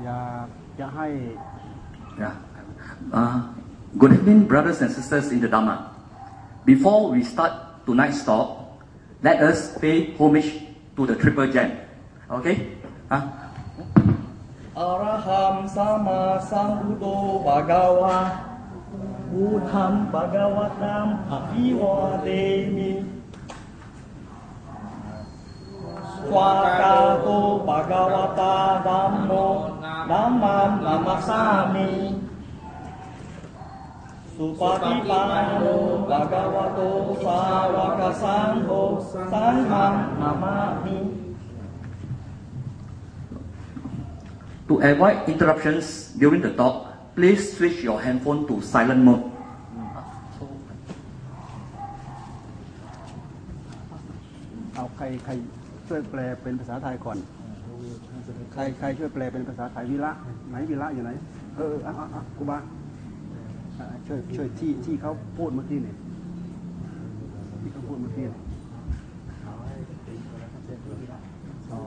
อยากจะให้ Yeah. Uh, good evening, brothers and sisters in the Dhamma. Before we start tonight's talk, let us pay homage to the Triple Gem. Okay? Huh? อรหัมสัมมาสัมพุทโธภะคะวะพุทธังภะคะวะตังอะภิวาเทมิสวากาโตภะคะวะตาธัมโม ธัมมังนามัสสามิสุปฏิปันโนภะคะวะโต สาวกสังโฆ สังฆังนามามิ To avoid interruptions during the talk, please switch your handphone to silent mode. เอาใครใครช่วยแปลเป็นภาษาไทยก่อน ใครใครช่วยแปลเป็นภาษาไทยวิระไหนวิระอยู่ไหน เออเอออะอะครูบาช่วยช่วยที่ที่เขาพูดเมื่อกี้เนี่ยที่เขาพูดเมื่อกี้เนี่ยอ๋อ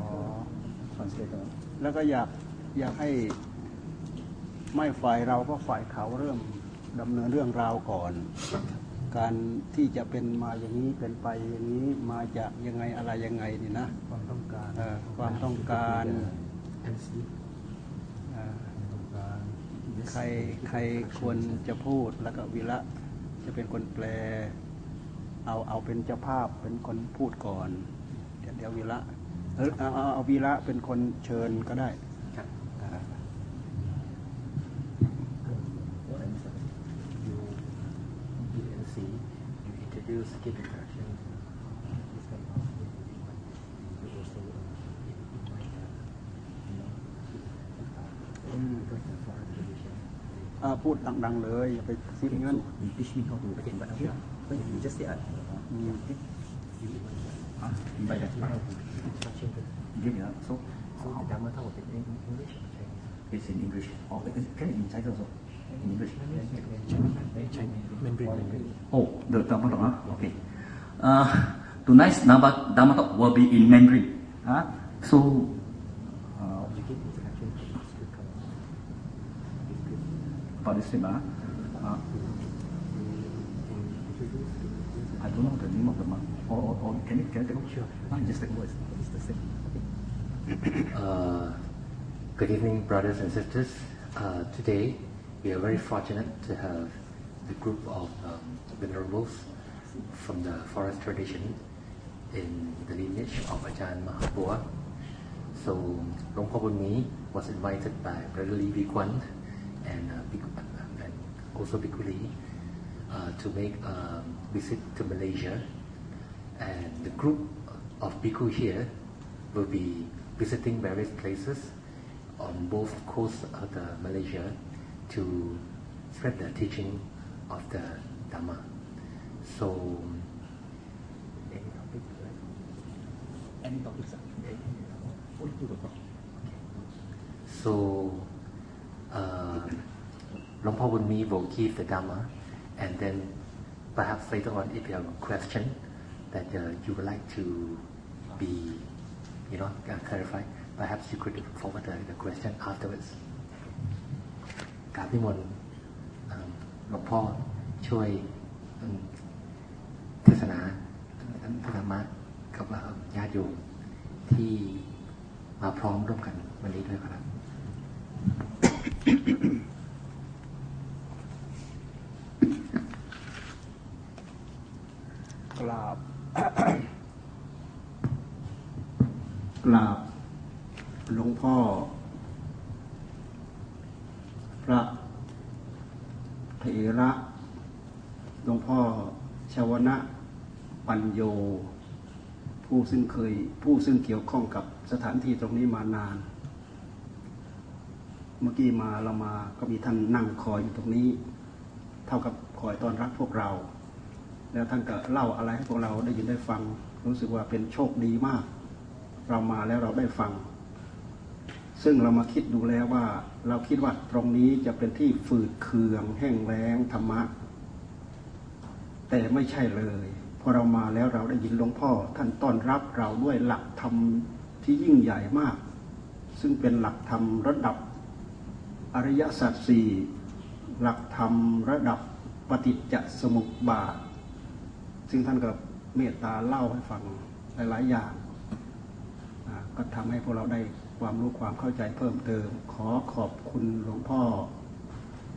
แล้วก็อยากอยากให้ไม่ฝ่ายเราก็ฝ่ายเขาเริ่มดำเนินเรื่องราวก่อน การที่จะเป็นมาอย่างนี้เป็นไปอย่างนี้มาจากยังไงอะไรยังไงนี่นะความต้องการความต้องการเอ่อใครใครควรจะพูดแล้วก็วีระจะเป็นคนแปล เอาเอาเป็นเจ้าภาพเป็นคนพูดก่อน เดี๋ยวเดี๋ยววีระเออเอาเอาเอาวีระเป็นคนเชิญก็ได้อ่า you BNC, you introduce skip interaction. This kind of you also invite you know, because the foreign tradition. อ่าพูดดังๆเลยอย่าไปซิบเงิน You teach me how to okay, but here, but you just say, uh, Mm. okay, you invite Ah, invite teach me how to instruction. Give me that. So, So the Dhamma talk was in English or Chinese? it's in English. Oh, it- can it in Chinese also? In English. Chinese. Mandarin. Mandarin. Oh, the Dhamma talk, huh? Okay. Uh, tonight's Dhamma, Dhamma talk will be in Mandarin. Huh? So, uh, You give instruction to the script color. The script. participate, huh? Uh, You introduce the I don't know the name of the monk. Or, or, or can you, can you take over? Sure. Ah, just take over. It's the same. Uh, good evening, brothers and sisters. Uh, today, we are very fortunate to have the group of um, venerables from the forest tradition in the lineage of Ajahn Mahabua. So, Long Bunmi was invited by Brother Lee Vikwan and, uh, and also Bhikkhu Lee uh, to make a visit to Malaysia and the group of Bhikkhu here will be visiting various places on both coasts of the Malaysia to spread the teaching of the Dhamma. So, any topic? Any topics? Only two topics. So, uh, Long Po Bunmi will give the Dhamma, and then perhaps later on, if you have a question that uh, you would like to be, you know, uh, clarified, perhaps you could forward the, the question afterwards. กราบนิมนต์หลวงพ่อช่วยเทศนาพระธรรมะกับญาติโยมที่มาพร้อมร่วมกันวันนี้ด้วยครับ กราบ กราบหลวงพ่อ พระเถระหลวงพ่อชาวนะปัญโย ผู้ ซึ่งเคยผู้ซึ่งเกี่ยวข้องกับสถานที่ตรงนี้มานาน เมื่อกี้มาเรามาก็มีท่านนั่งคอยอยู่ตรงนี้ เท่ากับคอยตอนรับพวกเรา แล้วท่านก็เล่าอะไรให้พวกเราได้ยินได้ฟัง รู้สึกว่าเป็นโชคดีมาก เรามาแล้วเราได้ฟัง ซึ่งเรามาคิดดูแล้วว่า เราคิดว่าตรงนี้จะเป็นที่ฝืดเคือง แห้งแล้งธรรมะ แต่ไม่ใช่เลย พอเรามาแล้วเราได้ยินหลวงพ่อ ท่านต้อนรับเราด้วยหลักธรรมที่ยิ่งใหญ่มาก ซึ่งเป็นหลักธรรมระดับอริยสัจสี่หลักธรรมระดับปฏิจจสมุปบาท ซึ่งท่านก็เมตตาเล่าให้ฟังหลาย ๆ อย่าง ก็ทำให้พวกเราได้ความรู้ความเข้าใจเพิ่มเติม ขอขอบคุณหลวงพ่อ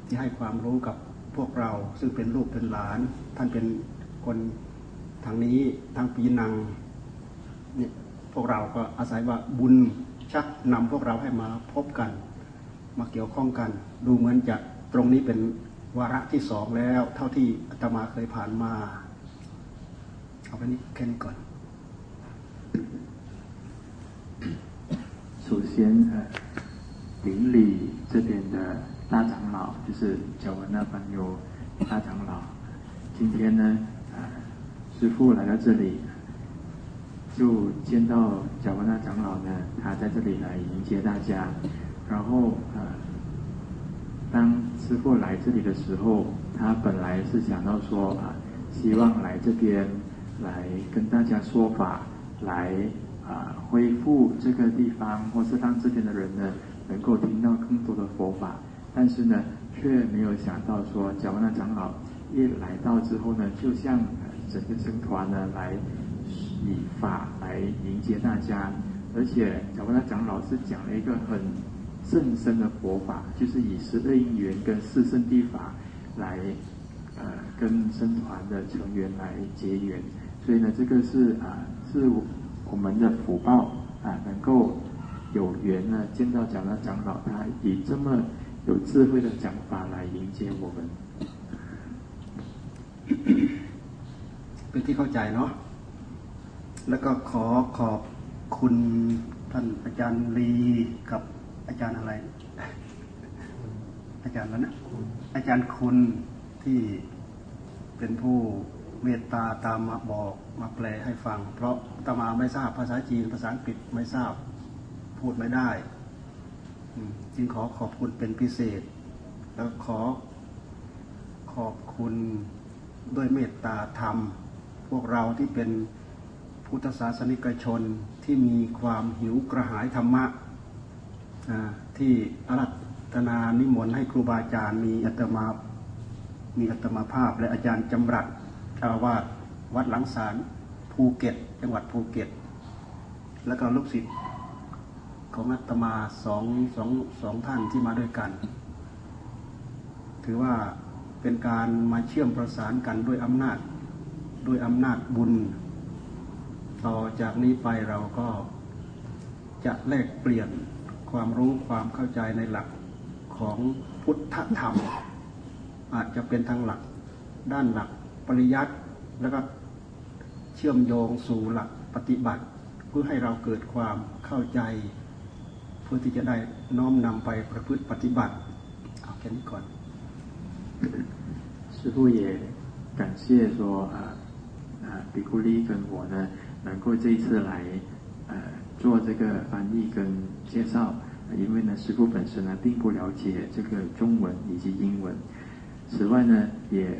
ที่ให้ความรู้กับพวกเราซึ่งเป็นลูกเป็นหลาน ท่านเป็นคน ทางนี้ทางปีนังเนี่ยพวกเราก็อาศัยว่าบุญชักนำพวกเราให้มาพบกัน มาเกี่ยวข้องกัน ดูเหมือนจะตรงนี้เป็นวาระที่สองแล้ว เท่าที่อาตมาเคยผ่านมา เอาไปนี้แค่นี้ก่อน首先，呃，邻里这边的大长老就是脚文那班有大长老，今天呢，呃， 师傅来到这里，就见到贾文纳长老呢，他在这里来迎接大家。然后呃，当师傅来这里的时候，他本来是想到说啊，希望来这边来跟大家说法，来啊恢复这个地方，或是让这边的人呢能够听到更多的佛法。但是呢，却没有想到说贾文纳长老一来到之后呢，就像整个僧团呢来。以法来迎接大家，而且小文的长老是讲了一个很正深的佛法，就是以十二因缘跟四圣谛法来呃跟僧团的成员来结缘，所以呢，这个是啊是我们的福报啊，能够有缘呢见到讲的长老，他以这么有智慧的讲法来迎接我们。เป็นที่เข้าใจเนาะแล้วก็ขอขอบคุณท่านอาจารย์ลีกับอาจารย์อะไร อาจารย์แล้วนะอาจารย์คุณที่เป็นผู้เมตตาตามมาบอกมาแปลให้ฟัง เพราะตมาไม่ทราบภาษาจีนภาษาอังกฤษไม่ทราบพูดไม่ได้จึงขอขอบคุณเป็นพิเศษ แล้วขอขอบคุณด้วยเมตตาธรรม พวกเราที่เป็นพุทธศาสนิกชนที่มีความหิวกระหายธรรมะที่อารัตนานิมนต์ให้ครูบาอาจารย์มีอัตมามีอัตมาภาพ และอาจารย์จำรัดชาวาดวัดหลังสารภูเก็ต จังหวัดภูเก็ต แล้วก็ลูกศิษย์ของอัตมาสองสองสองท่านที่มาด้วยกัน ถือว่าเป็นการมาเชื่อมประสานกันด้วยอำนาจ ด้วยอำนาจบุญต่อจากนี้ไปเราก็จะแลกเปลี่ยนความรู้ความเข้าใจในหลักของพุทธธรรม อาจจะเป็นทางหลักด้านหลักปริยัติแล้วก็เชื่อมโยงสู่หลักปฏิบัติ เพื่อให้เราเกิดความเข้าใจ เพื่อที่จะได้น้อมนำไปประพฤติปฏิบัติเอาแค่นี้ก่อน师傅也感谢说啊 啊比库利跟我呢能够这次来，呃，做这个翻译跟介绍，因为呢，师傅本身呢并不了解这个中文以及英文。此外呢，也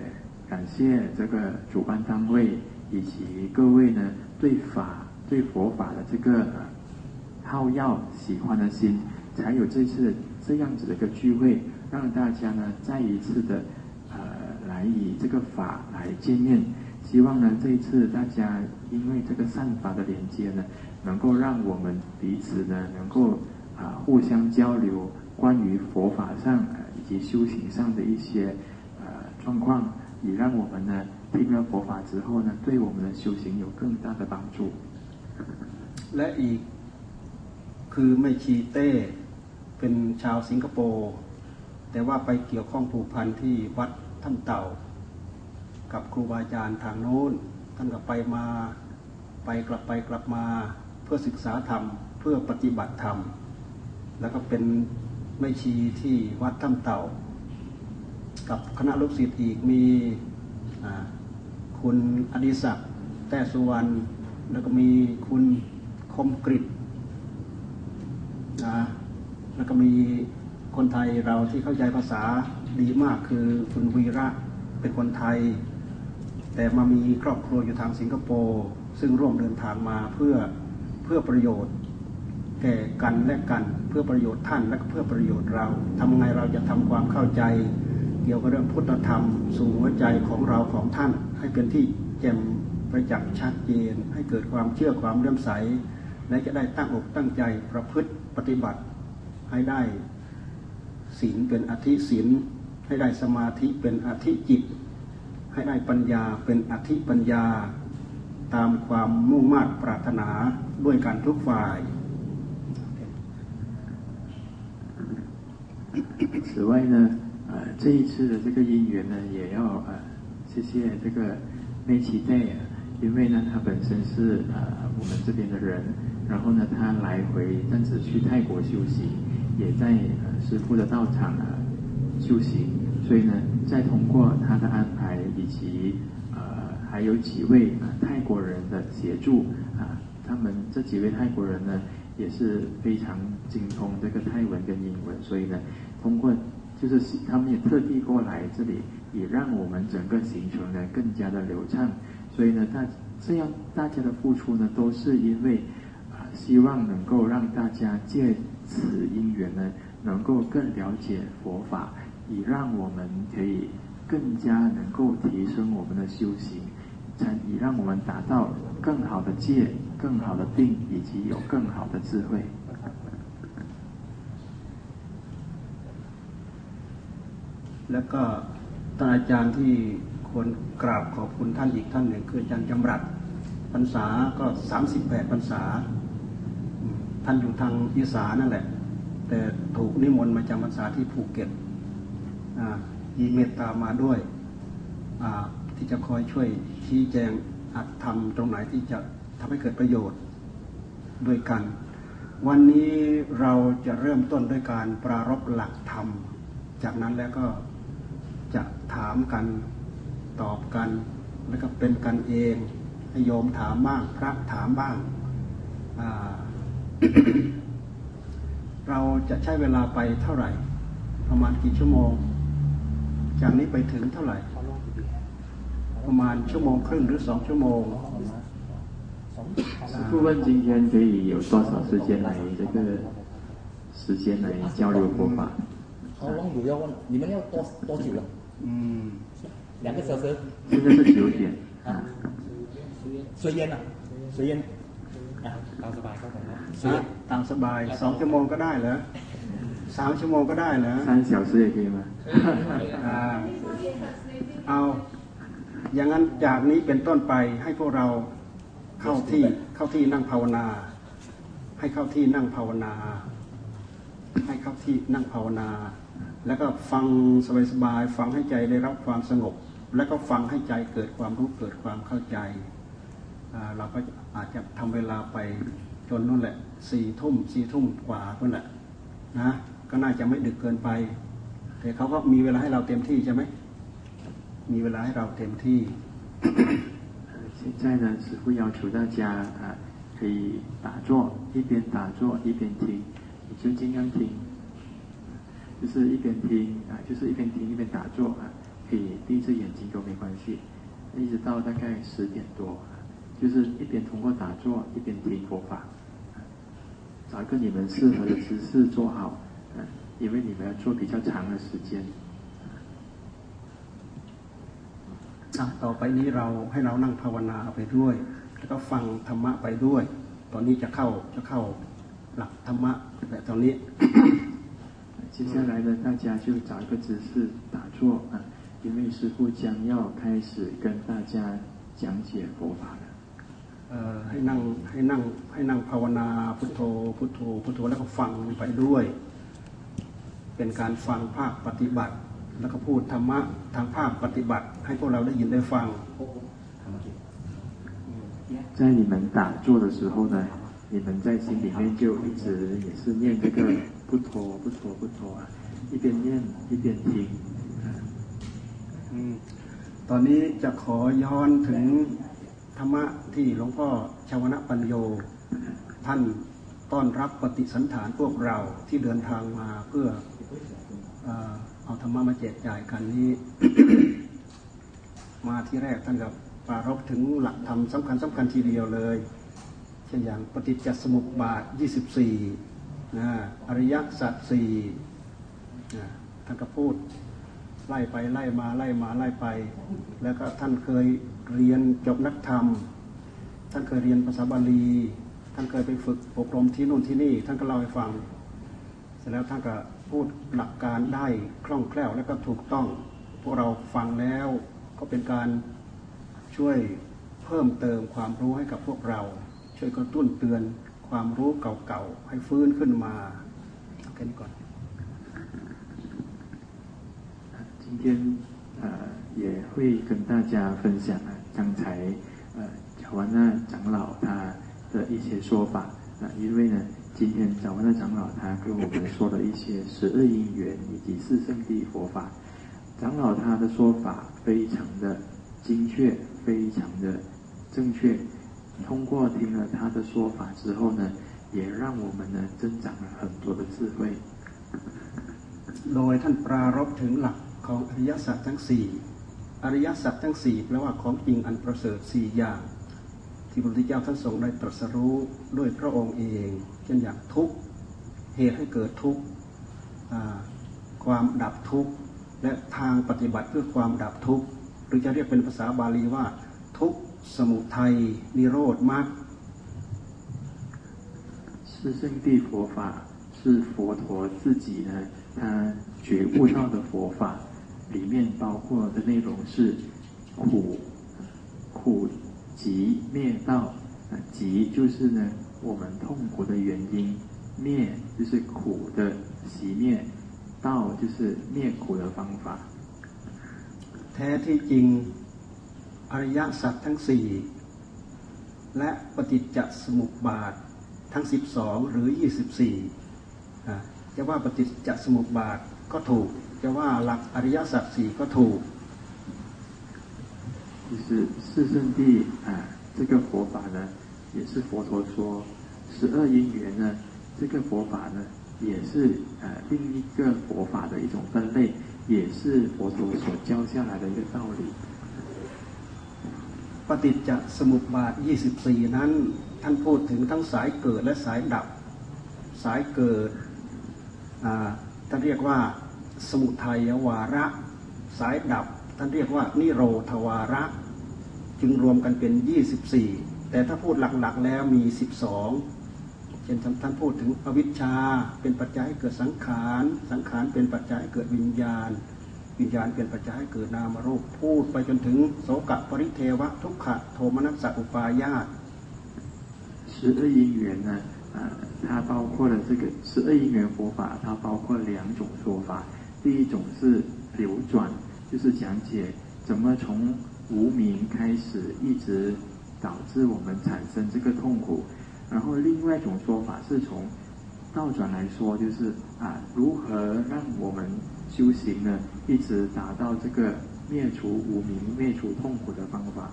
感谢这个主办单位以及各位呢对法对佛法的这个好要喜欢的心，才有这次这样子的一个聚会，让大家呢再一次的呃来以这个法来见面。希望呢，这一次大家因为这个善法的连接呢，能够让我们彼此呢，能够啊互相交流关于佛法上以及修行上的一些呃状况，也让我们呢听了佛法之后呢，对我们的修行有更大的帮助。และอีกคือไม่ชีเต้เป็นชาวสิงคโปร์แต่ว่าไปเกี่ยวข้องผูกพันที่วัดท่านเต่า กับครูบาอาจารย์ทางโน้นท่านก็ไปมาไปกลับไปกลับมาเพื่อศึกษาธรรม เพื่อปฏิบัติธรรม แล้วก็เป็นไม่ชีที่วัดถ้ำเต่า กับคณะลูกศิษย์อีกมีคุณอดิศักดิ์แต้สุวรรณแล้วก็มีคุณคมกริตนะแล้วก็มีคนไทยเราที่เข้าใจภาษาดีมากคือคุณวีระเป็นคนไทย แต่มามีครอบครัวอยู่ทางสิงคโปร์ซึ่งร่วมเดินทางมาเพื่อเพื่อประโยชน์ แก่กันและกันเพื่อประโยชน์ท่านและเพื่อประโยชน์เราทำไงเราจะทำความเข้าใจ เกี่ยวกับเรื่องพุทธธรรม สู่หัวใจของเราของท่าน ให้เป็นที่แจ่มประจักษ์ชัดเจน ให้เกิดความเชื่อความเลื่อมใส และจะได้ตั้งอกตั้งใจประพฤติปฏิบัติให้ได้ศีลเป็นอธิศีลให้ได้สมาธิเป็นอธิจิต ให้ได้ปัญญาเป็นอธิปัญญา ตามความมุ่งมา่ปรารถนาด้วยการทุกฝ่าย此外呢，呃，这一次的这个姻缘呢，也要呃，谢谢这个 m 奇 c Day，因为呢，他本身是呃我们这边的人，然后呢，他来回这样子去泰国修行，也在呃师傅的道场啊修行， 所以呢，再通过他的安排以及呃还有几位啊泰国人的协助啊，他们这几位泰国人呢。也是非常精通这个泰文跟英文，所以呢，通过就是他们也特地过来这里，也让我们整个行程呢更加的流畅。所以呢，大这样大家的付出呢，都是因为啊，希望能够让大家借此因缘呢，能够更了解佛法，以让我们可以更加能够提升我们的修行，才以让我们达到更好的戒。更好的定以及有更好的智慧。แล้วก็ท่านอาจารย์ที่ควรกราบขอบคุณท่านอีกท่านหนึ่งคืออาจารย์จำรัดพรรษาก็สามสิบแปดพรรษา ท่านอยู่ทางอีสานนั่นแหละ แต่ถูกนิมนต์มาจำพรรษาที่ภูเก็ต ยีเมตตามาด้วยที่จะคอยช่วยชี้แจงอัดทำตรงไหนที่จะทำให้เกิดประโยชน์ด้วยกัน วันนี้เราจะเริ่มต้นด้วยการปรารบหลักธรรม จากนั้นแล้วก็จะถามกันตอบกัน แล้วก็เป็นกันเองให้โยมถามบ้างพระถามบ้างเราจะใช้เวลาไปเท่าไหร่ ประมาณกี่ชั่วโมง จากนี้ไปถึงเท่าไหร่ ประมาณชั่วโมงครึ่งหรือสองชั่วโมง师傅问：今天可以有多少时间来这个时间来交流佛法？好 long 有要问，你们要多多久了？嗯，两个小时。现在是九点。啊，随缘啊，随缘。啊，ตามสบายก็ได้นะตามสบายสองชั่วโมงก็ได้เหรอ สามชั่วโมงก็ได้เหรอ三小时也可以吗？เอา อย่างนั้นจากนี้เป็นต้นไปให้พวกเราเข้าที่เข้าที่นั่งภาวนา ให้เข้าที่นั่งภาวนา ให้เข้าที่นั่งภาวนา แล้วก็ฟังสบายๆฟังให้ใจได้รับความสงบ แล้วก็ฟังให้ใจเกิดความรู้เกิดความเข้าใจเราก็อาจจะทำเวลาไปจนนั่นแหละสี่ทุ่มสี่ทุ่มกว่านั่นแหละนะ ก็น่าจะไม่ดึกเกินไป แต่เขาก็มีเวลาให้เราเต็มที่ใช่ไหมมีเวลาให้เราเต็มที่现在呢，师傅要求大家啊，可以打坐，一边打坐一边听，你就尽量听，就是一边听啊，就是一边听一边打坐啊，可以闭着眼睛都没关系，一直到大概十点多，就是一边通过打坐一边听佛法，找一个你们适合的姿势坐好，嗯， 因为你们要做比较长的时间。ต่อไปนี้เราให้เรานั่งภาวนาไปด้วย แล้วก็ฟังธรรมะไปด้วย ตอนนี้จะเข้าจะเข้าหลักธรรมะแต่ตอนนี้接下来呢，大家就找一个姿势打坐啊，因为师傅将要开始跟大家讲解佛法了。ให้นั่งให้นั่งให้นั่งภาวนาพุทโธพุทโธพุทโธแล้วก็ฟังไปด้วย เป็นการฟังภาคปฏิบัติแล้วก็พูดธรรมะทางภาคปฏิบัติ ให้พวกเราได้ยินได้ฟัง在你们打坐的时候呢，你们在心里面就一直也是念这个不陀不陀不陀啊，一边念一边听。ตอนนี้จะขอย้อนถึงธรรมะที่หลวงพ่อชาวนะปัญโยท่านต้อนรับปฏิสันฐานพวกเราที่เดินทางมาเพื่อ เอาธรรมะมาแจกจ่ายกันนี้ มาที่แรกท่านกับปรารบถึงหลักธรรมสำคัญสำคัญทีเดียวเลยเช่นอย่างปฏิจจสมุปบาท 24นะอริยสัจสี่นะท่านก็พูดไล่ไปไล่มาไล่มาไล่ไป แล้วก็ท่านเคยเรียนจบนักธรรม ท่านเคยเรียนภาษาบาลี ท่านเคยไปฝึกอบรมที่นู่นที่นี่ ท่านก็เล่าให้ฟัง เสร็จแล้วท่านก็ พูดหลักการได้คล่องแคล่วและก็ถูกต้อง พวกเราฟังแล้วก็เป็นการช่วยเพิ่มเติมความรู้ให้กับพวกเรา ช่วยกระตุ้นเตือนความรู้เก่าๆ ให้ฟื้นขึ้นมาเอาแค่นี้ก่อน 今天呃也会跟大家分享啊，刚才呃乔安娜长老他的一些说法啊，因为呢， 今天乔安娜长老他跟我们说了一些十二因缘以及四圣谛佛法，长老他的说法非常的精确，非常的正确。通过听了他的说法之后呢，也让我们呢增长了很多的智慧。 โดยท่านปรารบถึงหลักของอริยสัจทั้งสี่อริยสัจทั้งสี่แปลว่าของจริงอันประเสริฐสี่อย่าง ที่พระพุทธเจ้าท่านทรงได้ตรัสรู้ด้วยพระองค์เอง เช่นอย่างทุกข์เหตุให้เกิดทุกข์อ่าความดับทุกข์และทางปฏิบัติเพื่อความดับทุกข์หรือจะเรียกเป็นภาษาบาลีว่า ทุกข์สมุทัยนิโรธมรรค 四圣谛佛法是佛陀自己呢，他觉悟到的佛法，里面包括的内容是苦、苦集灭道。啊，集就是呢 我们痛苦的原因，灭就是苦的熄灭，道就是灭苦的方法。 แท้ที่จริงอริยสัจทั้งสี่และปฏิจจสมุปบาททั้ง 12 หรือ 24อ่ะจะว่าปฏิจจสมุปบาทก็ถูก จะว่าหลักอริยสัจสี่ก็ถูก 就是四圣谛啊，这个佛法呢， 也是佛陀说十二因缘呢，这个佛法呢，也是呃另一个佛法的一种分类，也是佛陀所教下来的一个道理。 ปฏิจจสมุปบาท 24 นั้น ท่านพูดถึงทั้งสายเกิดและสายดับ สายเกิดอ่าท่านเรียกว่าสมุทัยวาระ สายดับ ท่านเรียกว่านิโรธวาระ จึงรวมกันเป็น 24 แต่ถ้าพูดหลักๆแล้วมี 12 เช่นท่านพูดถึงอวิชชา เป็นปัจจัยให้เกิดสังขาร สังขารเป็นปัจจัยให้เกิดวิญญาณ วิญญาณเป็นปัจจัยให้เกิดนามรูป พูดไปจนถึงโสกะปริเทวะ ทุกขะโทมนัสสะอุปายาต 十二因缘呢，啊、它包括了这个十二因缘佛法，它包括两种说法。第一种是流转，就是讲解怎么从无明开始，一直 导致我们产生这个痛苦。然后另外一种说法是从倒转来说，就是啊，如何让我们修行呢，一直达到这个灭除无明、灭除痛苦的方法。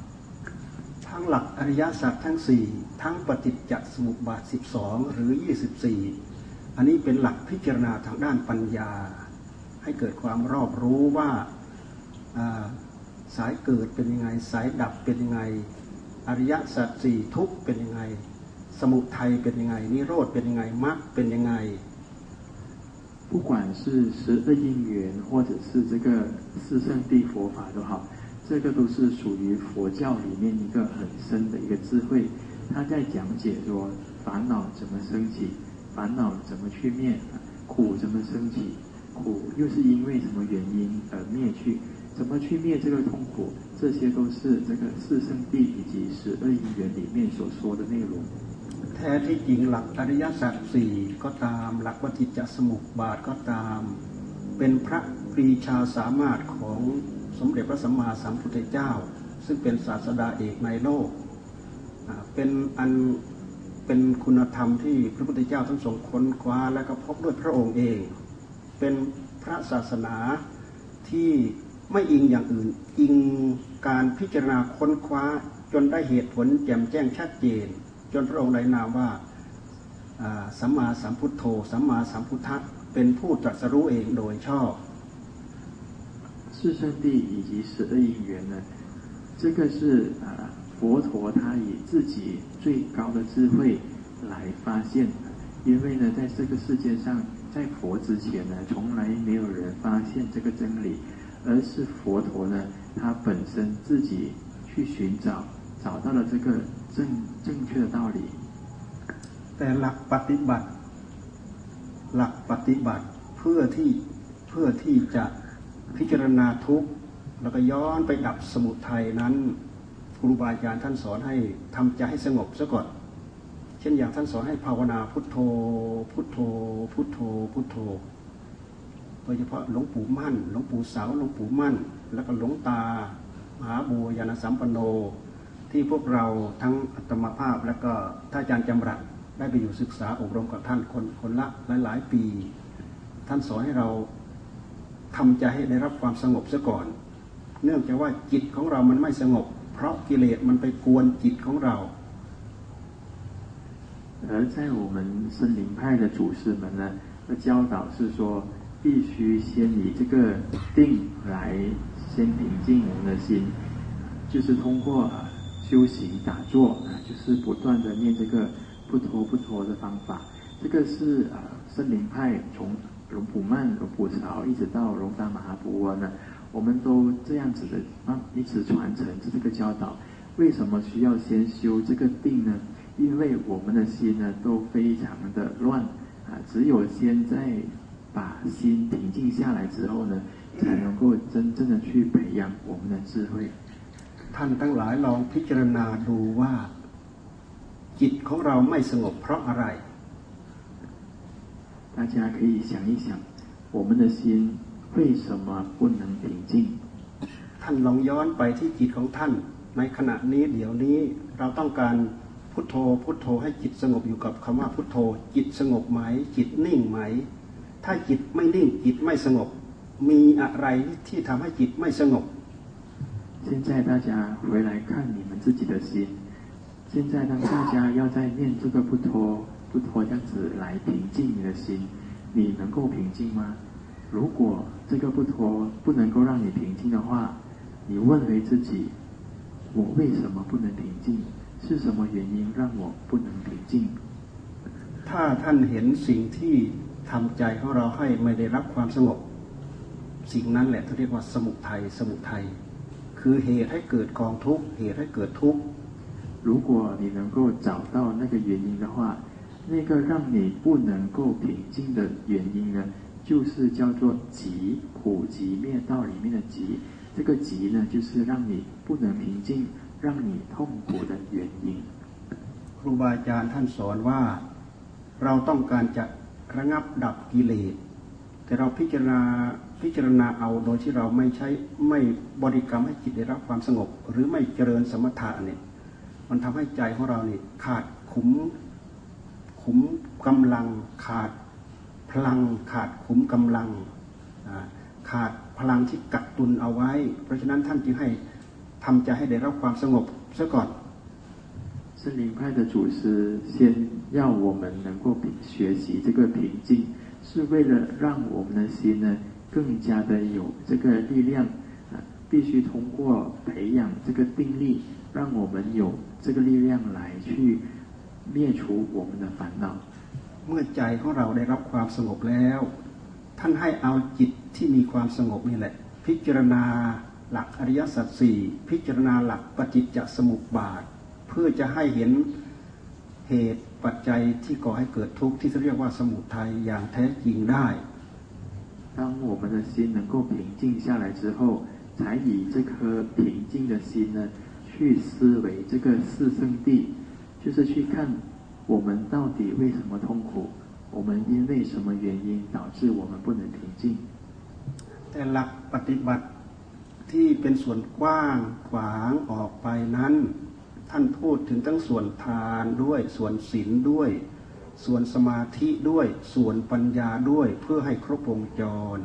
ทั้งหลักอริยสัจทั้ง 4 ทั้งปฏิจจสมุปบาท 12 หรือ 24 อันนี้เป็นหลักพิจารณาทางด้านปัญญา ให้เกิดความรอบรู้ว่าอ่าสายเกิดเป็นยังไง สายดับเป็นยังไง อริยสัจสี่ทุกข์เป็นยังไง สมุทัยเป็นยังไง นิโรธเป็นยังไงมรรคเป็นยังไง 不管是十二因缘，或者是这个四圣谛佛法都好，这个都是属于佛教里面一个很深的一个智慧。他在讲解说烦恼怎么升起，烦恼怎么去灭，苦怎么升起，苦又是因为什么原因而灭去， 怎么去灭这个痛苦，这些都是这个四圣谛以及十二因缘里面所说的内容。 แท้ที่จริงหลักอริยสัจสี่ก็ตาม หลักปฏิจจสมุปบาทก็ตาม เป็นพระปรีชาสามารถของสมเด็จพระสัมมาสัมพุทธเจ้า ซึ่งเป็นศาสดาเอกในโลกอ่าเป็นอันเป็นคุณธรรมที่พระพุทธเจ้าทั้งทรงค้นคว้าและก็พบด้วยพระองค์เอง เป็นพระศาสนาที่ ไม่อิงอย่างอื่น อิงการพิจารณาค้นคว้าจนได้เหตุผลแจ่มแจ้งชัดเจน จนพระองค์ได้นามว่าอ่าสัมมาสัมพุทโธ สัมมาสัมพุทธะเป็นผู้ตรัสรู้เองโดยชอบ 四圣谛以及十二因缘呢，这个是啊、佛 佛陀他以自己最高的智慧来发现，因为呢，在这个世界上，在佛之前呢，从来没有人发现这个真理， 而是佛陀呢，他本身自己去寻找，找到了这个正正确的道理。แต่หลักปฏิบัติ หลักปฏิบัติเพื่อที่เพื่อที่จะพิจารณาทุกข์แล้วก็ย้อนไปดับสมุทัยนั้นครูบาอาจารย์ท่านสอนให้ทำใจให้สงบซะก่อน เช่นอย่างท่านสอนให้ภาวนาพุทโธ พุทโธ พุทโธ พุทโธ โดยเฉพาะหลวงปู่มั่น หลวงปู่เสาหลวงปู่มั่น แล้วก็หลวงตามหาบัวยานสัมปันโน ที่พวกเราทั้งอัตมภาพ และก็ท่านอาจารย์จำรัดได้ไปอยู่ศึกษาอบรมกับท่านคนคนละหลาย ๆ ปี ท่านสอนให้เราทำใจให้ได้รับความสงบซะก่อน เนื่องจากว่าจิตของเรามันไม่สงบ เพราะกิเลสมันไปกวนจิตของเรา 而在我们森林派的祖师们呢，的教导是说， 必须先以这个定来先平静我们的心，就是通过修行打坐啊，就是不断的念这个不脱不脱的方法。这个是呃森林派从龙普曼、龙普潮一直到龙达马哈布窝呢，我们都这样子的啊一直传承这个教导。为什么需要先修这个定呢？因为我们的心呢都非常的乱啊，只有先在把心平静下来之后呢，才能够真正的去培养我们的智慧。ท่านทั้งหลายลองพิจารณาดูว่า จิตของเราไม่สงบเพราะอะไร 大家可以想一想，我们的心为什么不能平静？ ท่านลองย้อนไปที่จิตของท่าน ในขณะนี้เดี๋ยวนี้เราต้องการพุทโธพุทโธให้จิตสงบอยู่กับคำว่าพุทโธ จิตสงบไหม จิตนิ่งไหม ถ้าจิตไม่นิ่งจิตไม่สงบ มีอะไรที่ทำให้จิตไม่สงบ 现在大家回来看你们自己的心。现在当大家要在念这个不脱不脱这样子来平静你的心，你能够平静吗？如果这个不脱不能够让你平静的话，你问回自己，我为什么不能平静？是什么原因让我不能平静？ ถ้าท่านเห็นสิ่งที่ ทำใจของเราให้ไม่ได้รับความสงบ สิ่งนั้นแหละที่เรียกว่าสมุทัยสมุทัยคือเหตุให้เกิดกองทุกข์เหตุให้เกิดทุกข์ 如果你能够找到那个原因的话，那个让你不能够平静的原因呢，就是叫做急，苦集灭道里面的急。这个急呢，就是让你不能平静，让你痛苦的原因。 ครูบาอาจารย์ท่านสอนว่า เราต้องการจะ ระงับดับกิเลส แต่เราพิจารณาพิจารณาเอาโดยที่เราไม่ใช้ไม่บริกรรมให้จิตได้รับความสงบ หรือไม่เจริญสมถะเนี่ยมันทำให้ใจของเราเนี่ยขาดขุมขุมกำลังขาดพลังขาดขุมกำลังขาดพลังที่กักตุนเอาไว้ เพราะฉะนั้นท่านจึงให้ทำใจให้ได้รับความสงบซะก่อน 森林派的祖师先要我们能够平学习这个平静，是为了让我们的心呢更加的有这个力量啊，必须通过培养这个定力，让我们有这个力量来去灭除我们的烦恼。 เมื่อใจของเราได้รับความสงบแล้ว ท่านให้เอาจิตที่มีความสงบนี่แหละ พิจารณาหลักอริยสัจสี่พิจารณาหลักปฏิจจสมุปบาท เ พื่อจะให้เห็นเหตุปัจจัยที่ก่อให้เกิดทุกข์ที่เรียกว่าสมุทัยอย่างแท้จริงได้ 当我们的心能够平静下来之后，才以这颗平静的心呢，去思维这个四圣谛，就是去看我们到底为什么痛苦，我们因为什么原因导致我们不能平静。 แต่หลักปฏิบัติที่เป็นส่วนกว้างขวางออกไปนั้น ท่านพูดถึงทั้งส่วนทานด้วย ส่วนศีลด้วย ส่วนสมาธิด้วย ส่วนปัญญาด้วย เพื่อให้ครบวงจร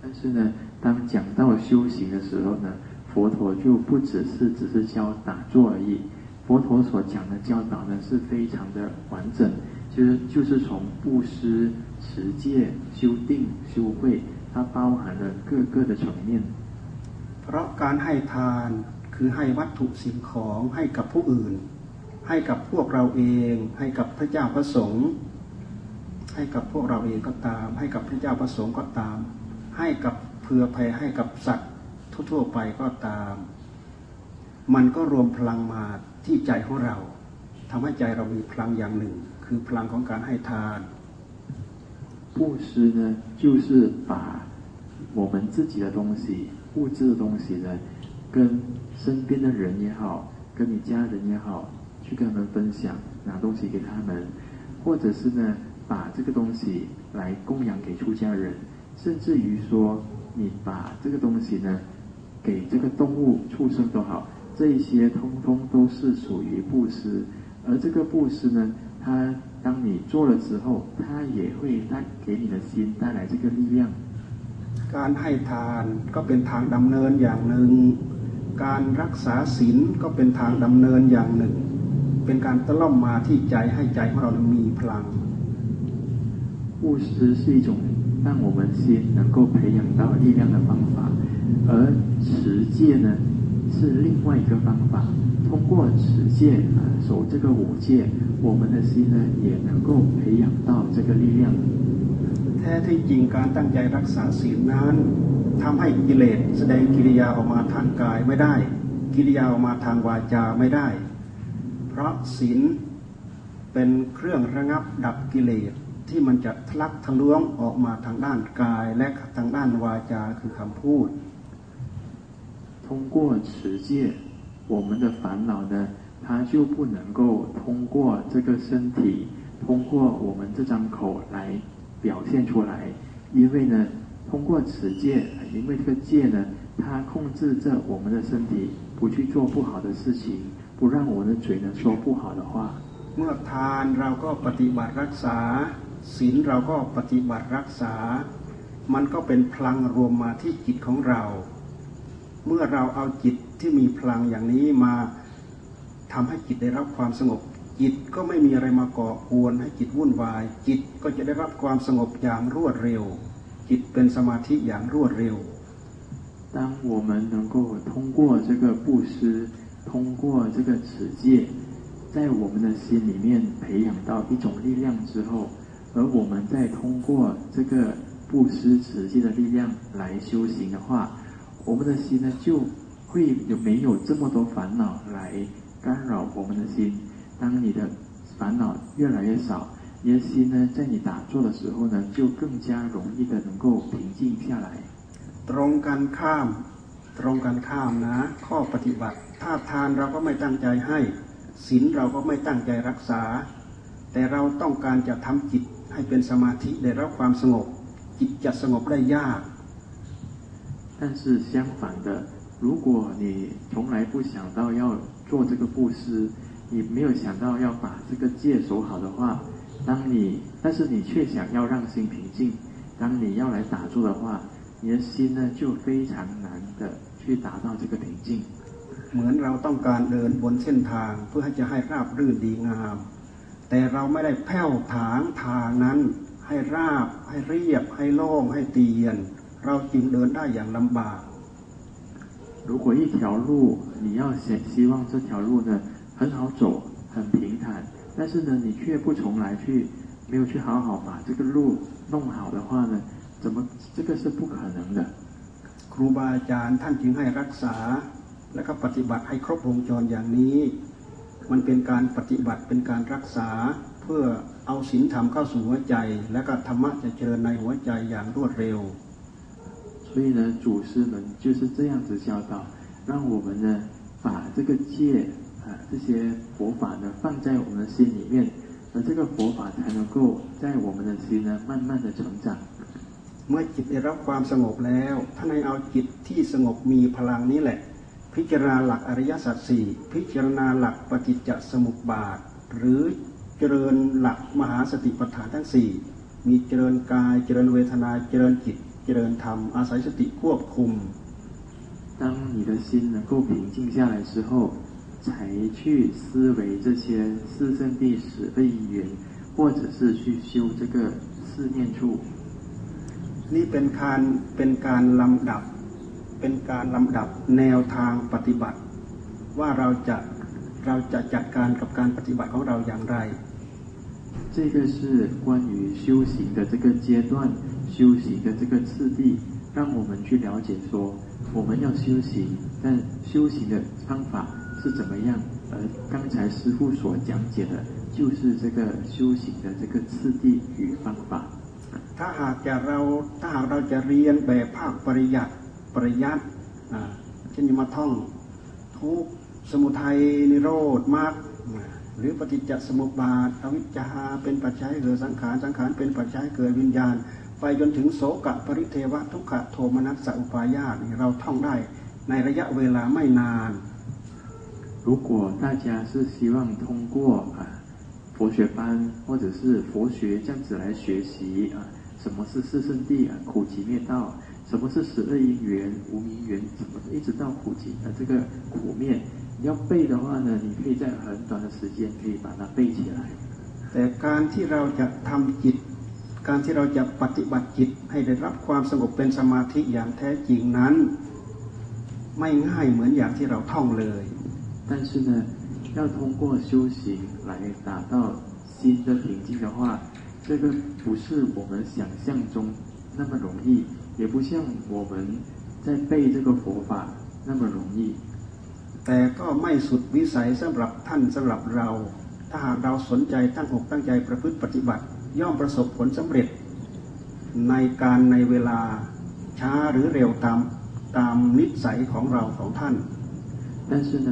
但是呢，当讲到修行的时候呢，佛陀就不只是只是教打坐而已。佛陀所讲的教导呢，是非常的完整，就是就是从布施、持戒、修定、修慧，它包含了各个的层面。 เพราะการให้ทาน คือให้วัตถุสิ่งของให้กับผู้อื่น ให้กับพวกเราเอง ให้กับพระเจ้าพระสงฆ์ให้กับพวกเราเองก็ตาม ให้กับพระเจ้าพระสงฆ์ก็ตาม ให้กับเผื่อภัยให้กับสัตว์ทั่วๆไปก็ตาม มันก็รวมพลังมาที่ใจของเราทำให้ใจเรามีพลังอย่างหนึ่ง คือพลังของการให้ทาน布施呢，就是把我们自己的东西、物质的东西呢，跟 身边的人也好，跟你家人也好，去跟他们分享，拿东西给他们，或者是呢，把这个东西来供养给出家人，甚至于说，你把这个东西呢，给这个动物、畜生都好，这一些通通都是属于布施，而这个布施呢，它当你做了之后，它也会带给你的心带来这个力量。การให้ทานก็เป็นทางดำเนินอย่างหนึ่ง การรักษาศีลก็เป็นทางดำเนินอย่างหนึ่ง เป็นการตล่อมมาที่ใจให้ใจของเรามีพลัง布施是一种让我们心能够培养到力量的方法，而持戒呢？是另外一个方法，通过持戒啊，守这个五戒，我们的心呢也能够培养到这个力量。 แท้ที่จริงการตั้งใจรักษาศีลนั้นทำให้กิเลสแสดงกิริยาออกมาทางกายไม่ได้ กิริยาออกมาทางวาจาไม่ได้ เพราะศีลเป็นเครื่องระงับดับกิเลสที่มันจะทะลักทะลวงออกมาทางด้านกายและทางด้านวาจาคือคำพูด通过持戒，我们的烦恼呢，它就不能够通过这个身体，通过我们这张口来 表现出来。因为呢，通过持戒，因为这个戒呢，它控制着我们的身体，不去做不好的事情，不让我们的嘴呢说不好的话。เมื่อทานเราก็ปฏิบัติรักษาศีลเราก็ปฏิบัติรักษา มันก็เป็นพลังรวมมาที่จิตของเราเมื่อเราเอาจิตที่มีพลังอย่างนี้มาทำให้จิตได้รับความสงบ จิตก็ไม่มีอะไรมาก่อกวนให้จิตวุ่นวาย จิตก็จะได้รับความสงบอย่างรวดเร็ว จิตเป็นสมาธิอย่างรวดเร็ว当我们能够通过这个布施，通过这个持戒，在我们的心里面培养到一种力量之后，而我们再通过这个布施持戒的力量来修行的话，我们的心呢，就会有没有这么多烦恼来干扰我们的心。 当你的烦恼越来越少，你的心呢，在你打坐的时候呢，就更加容易的能够平静下来。ตรงกันข้าม ตรงกันข้ามนะ ข้อปฏิบัติ ถ้าทานเราก็ไม่ตั้งใจให้ศีลเราก็ไม่ตั้งใจรักษา แต่เราต้องการจะทำจิตให้เป็นสมาธิได้รับความสงบ จิตจะสงบได้ยาก但是相反的，如果你从来不想到要做这个布施， 你没有想到要把这个戒守好的话，当你但是你却想要让心平静，当你要来打坐的话，你的心呢就非常难的去达到这个平静。เหมือนเราต้องการเดินบนเส้นทางเพื่อให้จะให้ราบรื่นดีงาม แต่เราไม่ได้แผ่วถางทางนั้นให้ราบให้เรียบให้โล่งให้เตียนเราจึงเดินได้อย่างลำบาก如果一条路你要想希望这条路呢 很好走很平坦但是呢你却不从来去没有去好好把这个路弄好的话呢怎么这个是不可能的ครูบาอาจารย์ท่านจึงให้รักษา และก็ปฏิบัติให้ครบวงจรอย่างนี้ มันเป็นการปฏิบัติเป็นการรักษา เพื่อเอาศีลธรรมเข้าสู่หัวใจ และก็ธรรมะจะเจริญในหัวใจอย่างรวดเร็ว所以呢，祖师们就是这样子教导，让我们呢把这个戒啊 这些佛法呢放在我们的心里面，而这个佛法才能够在我们的心呢慢慢的成长。เมื่อจิตได้รับความสงบแล้วท่านให้เอาจิตที่สงบมีพลังนี้แหละ พิจารณาหลักอริยสัจสี่พิจารณาหลักปฏิจจสมุปบาท หรือเจริญหลักมหาสติปัฏฐานทั้งสี่มีเจริญกายเจริญเวทนาเจริญจิตเจริญธรรมอาศัยสติควบคุม当你的心能够平静下来之后， 才去思维这些四圣谛十的因缘，或者是去修这个四念处。นี่เป็นการเป็นการลำดับ เป็นการลำดับแนวทางปฏิบัติ ว่าเราจะเราจะจัดการกับการปฏิบัติของเราอย่างไร这个是关于修行的这个阶段，修行的这个次第，让我们去了解说我们要修行，但修行的方法 是怎么样。而刚才师父所讲解的，就是这个修行的这个次第与方法。ถ้าหากจะเราถ้าหากเราจะเรียนแบบภาคปริยัติปริยัติเช่นมาท่องทุกสมุทัยนิโรธมรรคหรือปฏิจจสมุปบาทอวิจจาเป็นปัจจัยเกิดสังขารสังขารเป็นปัจจัยเกิดวิญญาณ ไปจนถึงโสกะปริเทวะทุกขโทมนัสสอุปายาตเราท่องได้ในระยะเวลาไม่นาน 如果大家是希望通过啊佛学班或者是佛学这样子来学习啊，什么是四圣谛啊，苦集灭道，什么是十二因缘、无明缘，怎么一直到苦集啊这个苦灭，你要背的话呢，你可以在很短的时间可以把它背起来。แต่การที่เราจะทำจิต การที่เราจะปฏิบัติจิตให้ได้รับความสงบเป็นสมาธิอย่างแท้จริงนั้น ไม่ง่ายเหมือนอย่างที่เราท่องเลย 但是呢，要通过修行来达到心的平静的话，这个不是我们想象中那么容易，也不像我们在背这个佛法那么容易。แต่ก็ไม่สุดวิสัยสำหรับท่านสำหรับเรา ถ้าหากเราสนใจตั้งอกตั้งใจประพฤติปฏิบัติ ย่อมประสบผลสำเร็จ ในการในเวลาช้าหรือเร็วตามตามนิสัยของเราของท่าน但是呢，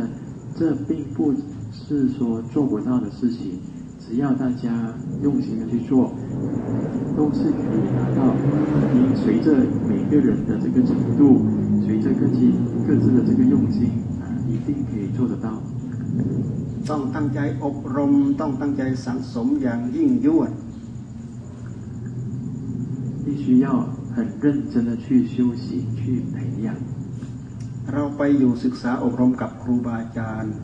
这并不是说做不到的事情，只要大家用心的去做，都是可以达到。你随着每个人的这个程度，随着各自各自的这个用心啊，一定可以做得到。ต้องตั้งใจอบรมต้องตั้งใจสังสมอย่างยิ่งยวด必须要很认真的去修行，去培养。 เราไปอยู่ศึกษาอบรมกับครูบาอาจารย์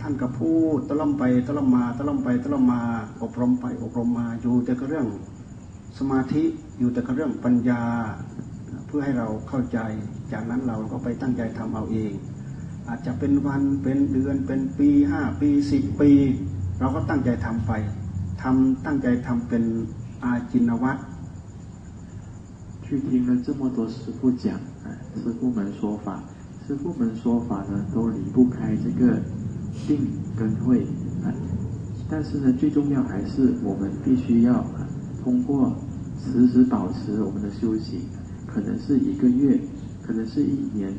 ท่านก็พูดตะล่อมไปตะล่อมมาตะล่อมไปตะล่อมมาอบรมไปอบรมมาอยู่แต่ก็เรื่องสมาธิอยู่แต่ก็เรื่องปัญญา เพื่อให้เราเข้าใจ จากนั้นเราก็ไปตั้งใจทำเอาเอง อาจจะเป็นวันเป็นเดือนเป็นปีห้าปีสิบปี เราก็ตั้งใจทำไปทำตั้งใจทำเป็นอาจินวัตร去听了这么多师傅讲， 师傅们说法，师傅们说法呢，都离不开这个定跟慧啊。但是呢，最重要还是我们必须要通过时时保持我们的修行，可能是一个月，可能是一年、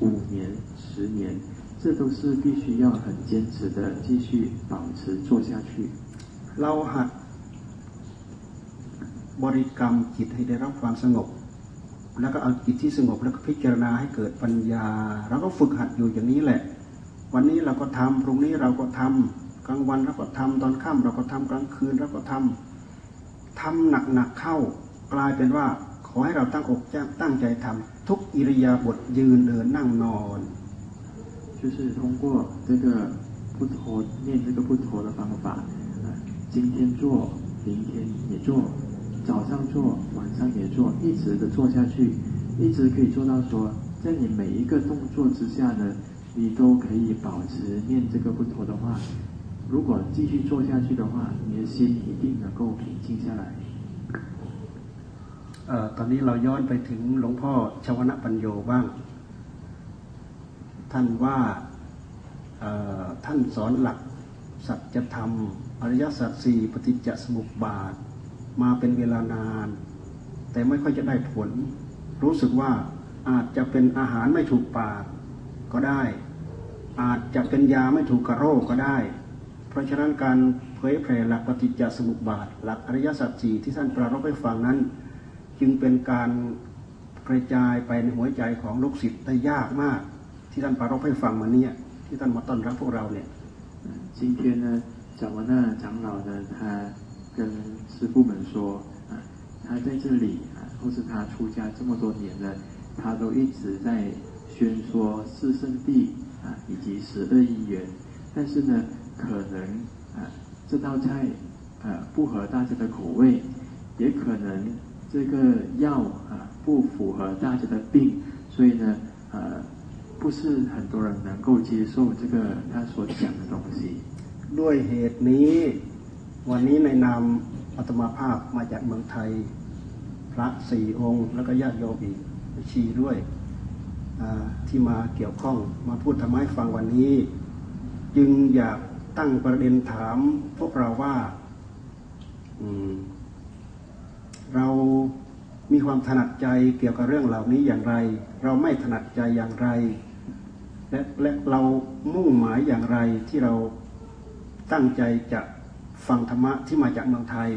五年、十年，这都是必须要很坚持的，继续保持做下去。เราหัดบริกรรมจิตให้ได้รับความสงบ แล้วก็เอาจิตที่สงบแล้วก็พิจารณาให้เกิดปัญญาเราก็ฝึกหัดอยู่อย่างนี้แหละ วันนี้เราก็ทำพรุ่งนี้เราก็ทำกลางวันเราก็ทำตอนค่ำเราก็ทำกลางคืนเราก็ทำทำหนักๆเข้ากลายเป็นว่าขอให้เราตั้งอกตั้งใจทำทุกอิริยาบถยืนเดินนั่งนอน就是通过这个不陀念这个不陀的方法，今天做，明天也做， 早上做，晚上也做，一直的做下去，一直可以做到说，在你每一个动作之下呢，你都可以保持念这个不脱的话。如果继续做下去的话，你的心一定能够平静下来。呃，ตอนนี้เราย้อนไปถึงหลวงพ่อชวนะปัญโยบ้าง ท่านว่าท่านสอนหลักสัจธรรมอริยสัจสี่ปฏิจจสมุปบาท มาเป็นเวลานาน แต่ไม่ค่อยจะได้ผล รู้สึกว่าอาจจะเป็นอาหารไม่ถูกปากก็ได้ อาจจะเป็นยาไม่ถูกกระโรคก็ได้ เพราะฉะนั้นการเผยแผ่หลักปฏิจจสมุปบาท หลักอริยสัจสี่ที่ท่านปรารภให้ฟังนั้น จึงเป็นการกระจายไปในหัวใจของลูกศิษย์ได้ยากมาก ที่ท่านปรารภให้ฟังมาเนี่ยที่ท่านมาต้อนรับพวกเราเนี่ย今天呢，讲完了长老呢，他 跟师傅们说啊，他在这里啊，或是他出家这么多年了，他都一直在宣说四圣谛啊，以及十二因缘。但是呢，可能啊，这道菜啊不合大家的口味，也可能这个药啊不符合大家的病，所以呢，呃，不 不是很多人能够接受这个他所讲的东西。 ด้วยเหตุนี้ วันนี้ในนามอัตมาภาพมาจากเมืองไทย พระสี่องค์ แล้วก็ญาติโยมอีกชีด้วยที่มาเกี่ยวข้องมาพูดทำให้ฟังวันนี้ จึงอยากตั้งประเด็นถามพวกเราว่าเรามีความถนัดใจเกี่ยวกับเรื่องเหล่านี้อย่างไร เราไม่ถนัดใจอย่างไร และและเรามุ่งหมายอย่างไรที่เราตั้งใจจะ ฟังธรรมะที่มาจากเมืองไทย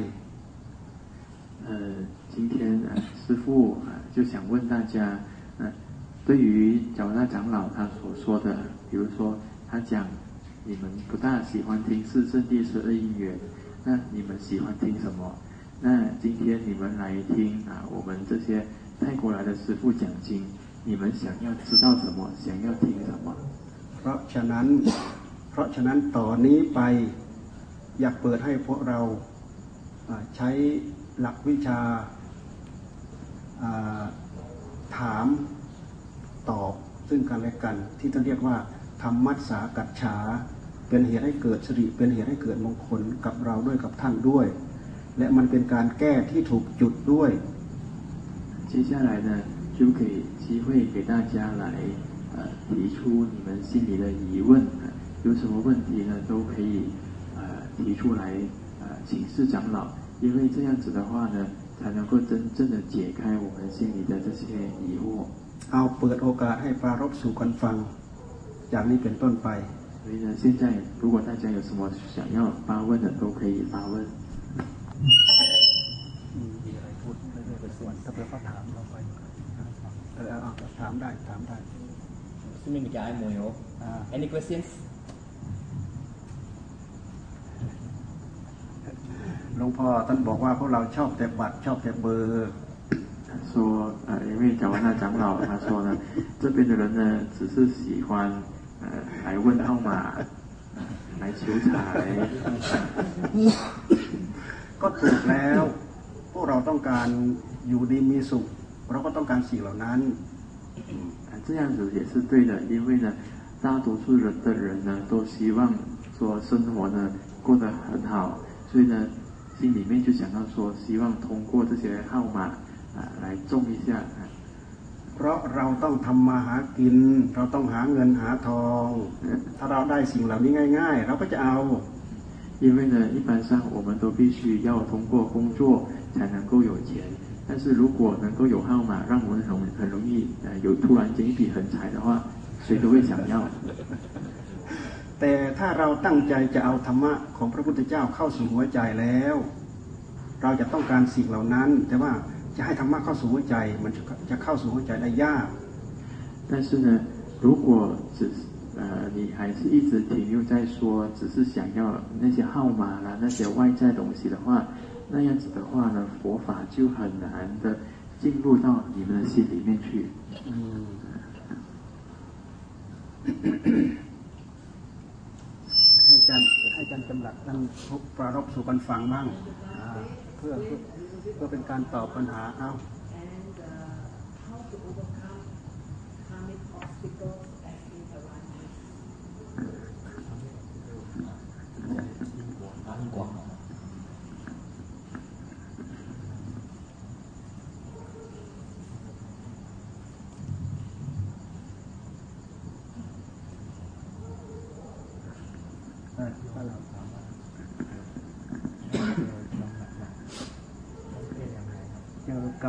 呃，今天呃，师傅啊、呃、就想问大家，呃，对于脚大长老他所说的，比如说他讲你们不大喜欢听四圣谛十二因缘，那你们喜欢听什么？那今天你们来听啊，我们这些泰国来的师傅讲经，你们想要知道什么？想要听什么？ เพราะฉะนั้น เพราะฉะนั้นต่อนนี้ไป อยากเปิดให้พวกเราอ่าใช้หลักวิชาอ่าถามตอบซึ่งกันและกัน ที่ท่านเรียกว่าธรรมัสสากัจฉา เป็นเหตุให้เกิดสิริเป็นเหตุให้เกิดมงคลกับเราด้วยกับท่านด้วย และมันเป็นการแก้ที่ถูกจุดด้วย 接下来呢，就给机会给大家来呃提出你们心里的疑问，呃有什么问题呢都可以呃 提出来呃请示长老，因为这样子的话呢，才能够真正的解开我们心里的这些疑惑。 เอาเปิดโอกาสให้ปรารบสู่กันฟัง จากนี้เป็นต้นไป 所以呢，现在如果大家有什么想要发问的，都可以发问。 มีอะไรพูดเรื่อยๆไปส่วนถ้าเผื่อเขาถามเราไปเออเอาถามได้ถามได้ Xin mời chào em Mùi À. Any questions? หลวงพ่อท่านบอกว่าพวกเราชอบแต่บัตรชอบแต่เบอร์ 他说，呃，因为讲完那长老他说呢，这边的人呢，只是喜欢呃来问号码，呃来求财， ก็ถูกแล้ว พวกเราต้องการอยู่ดีมีสุข เราก็ต้องการสิ่งเหล่านั้น 啊，这样子也是对的，因为呢，大多数人的人呢，都希望说生活呢过得很好，所以呢， 心里面就想到说，希望通过这些号码啊来中一下。啊 เพราะเราต้องทำมาหากิน เราต้องหาเงินหาทอง ถ้าเราได้สิ่งเหล่านี้ง่าย ๆ เราก็จะเอา 因为呢，一般上我们都必须要通过工作才能够有钱，但是如果能够有号码，让我们很很容易呃有突然间一笔横财的话，谁都会想要。 แต่ถ้าเราตั้งใจจะเอาธรรมะของพระพุทธเจ้าเข้าสู่หัวใจแล้ว เราจะต้องการสิ่งเหล่านั้น แต่ว่าจะให้ธรรมะเข้าสู่หัวใจ มันจะจะเข้าสู่หัวใจได้ยาก 但是呢，如果只是呃你还是一直停留在说只是想要那些号码啦、那些外在东西的话，那样子的话呢，佛法就很难的进入到你们的心里面去。 ให้อาจารย์ให้อาจารย์จำหลักท่านปรารบสู่กันฟังบ้างเพื่อเพื่อเพื่อเป็นการตอบปัญหาเอา and uh, how to overcome karmic obstacles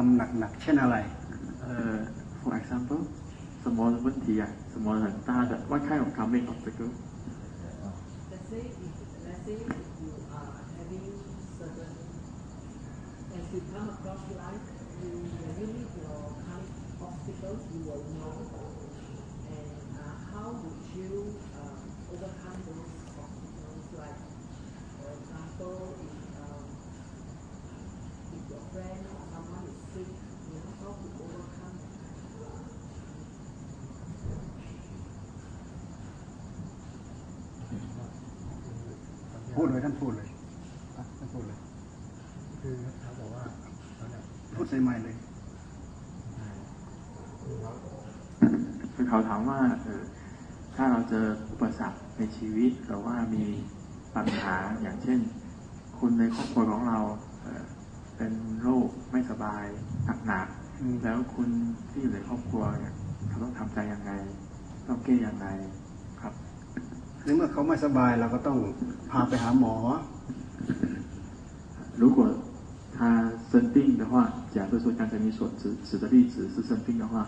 become nặng nặng channelized. Uh, for example, small vấn đề à, someone ta, started what kind of coming obstacle? You come across life, you will your kind obstacles, you will know พูดเลยท่านพูดเลยอะท่านพูดเลย คือเขาบอกว่าเขาเนี่ยพูดใส่ไม้เลย很好เขาถามว่าเออถ้าเราเจออุปสรรคในชีวิตหรือว่ามีปัญหาอย่างเช่นคนในครอบครัวของเราเอ่อเป็นโรคไม่สบายหนักอืมๆแล้วคุณที่อยู่ในครอบครัวเนี่ยเขาต้องทำใจยังไง ต้องแก้ยังไงครับ ในเมื่อเขาไม่สบายเราก็ต้องพาไปหาหมอ 如果他生病的话，假设说刚才你所指指的例子是生病的话，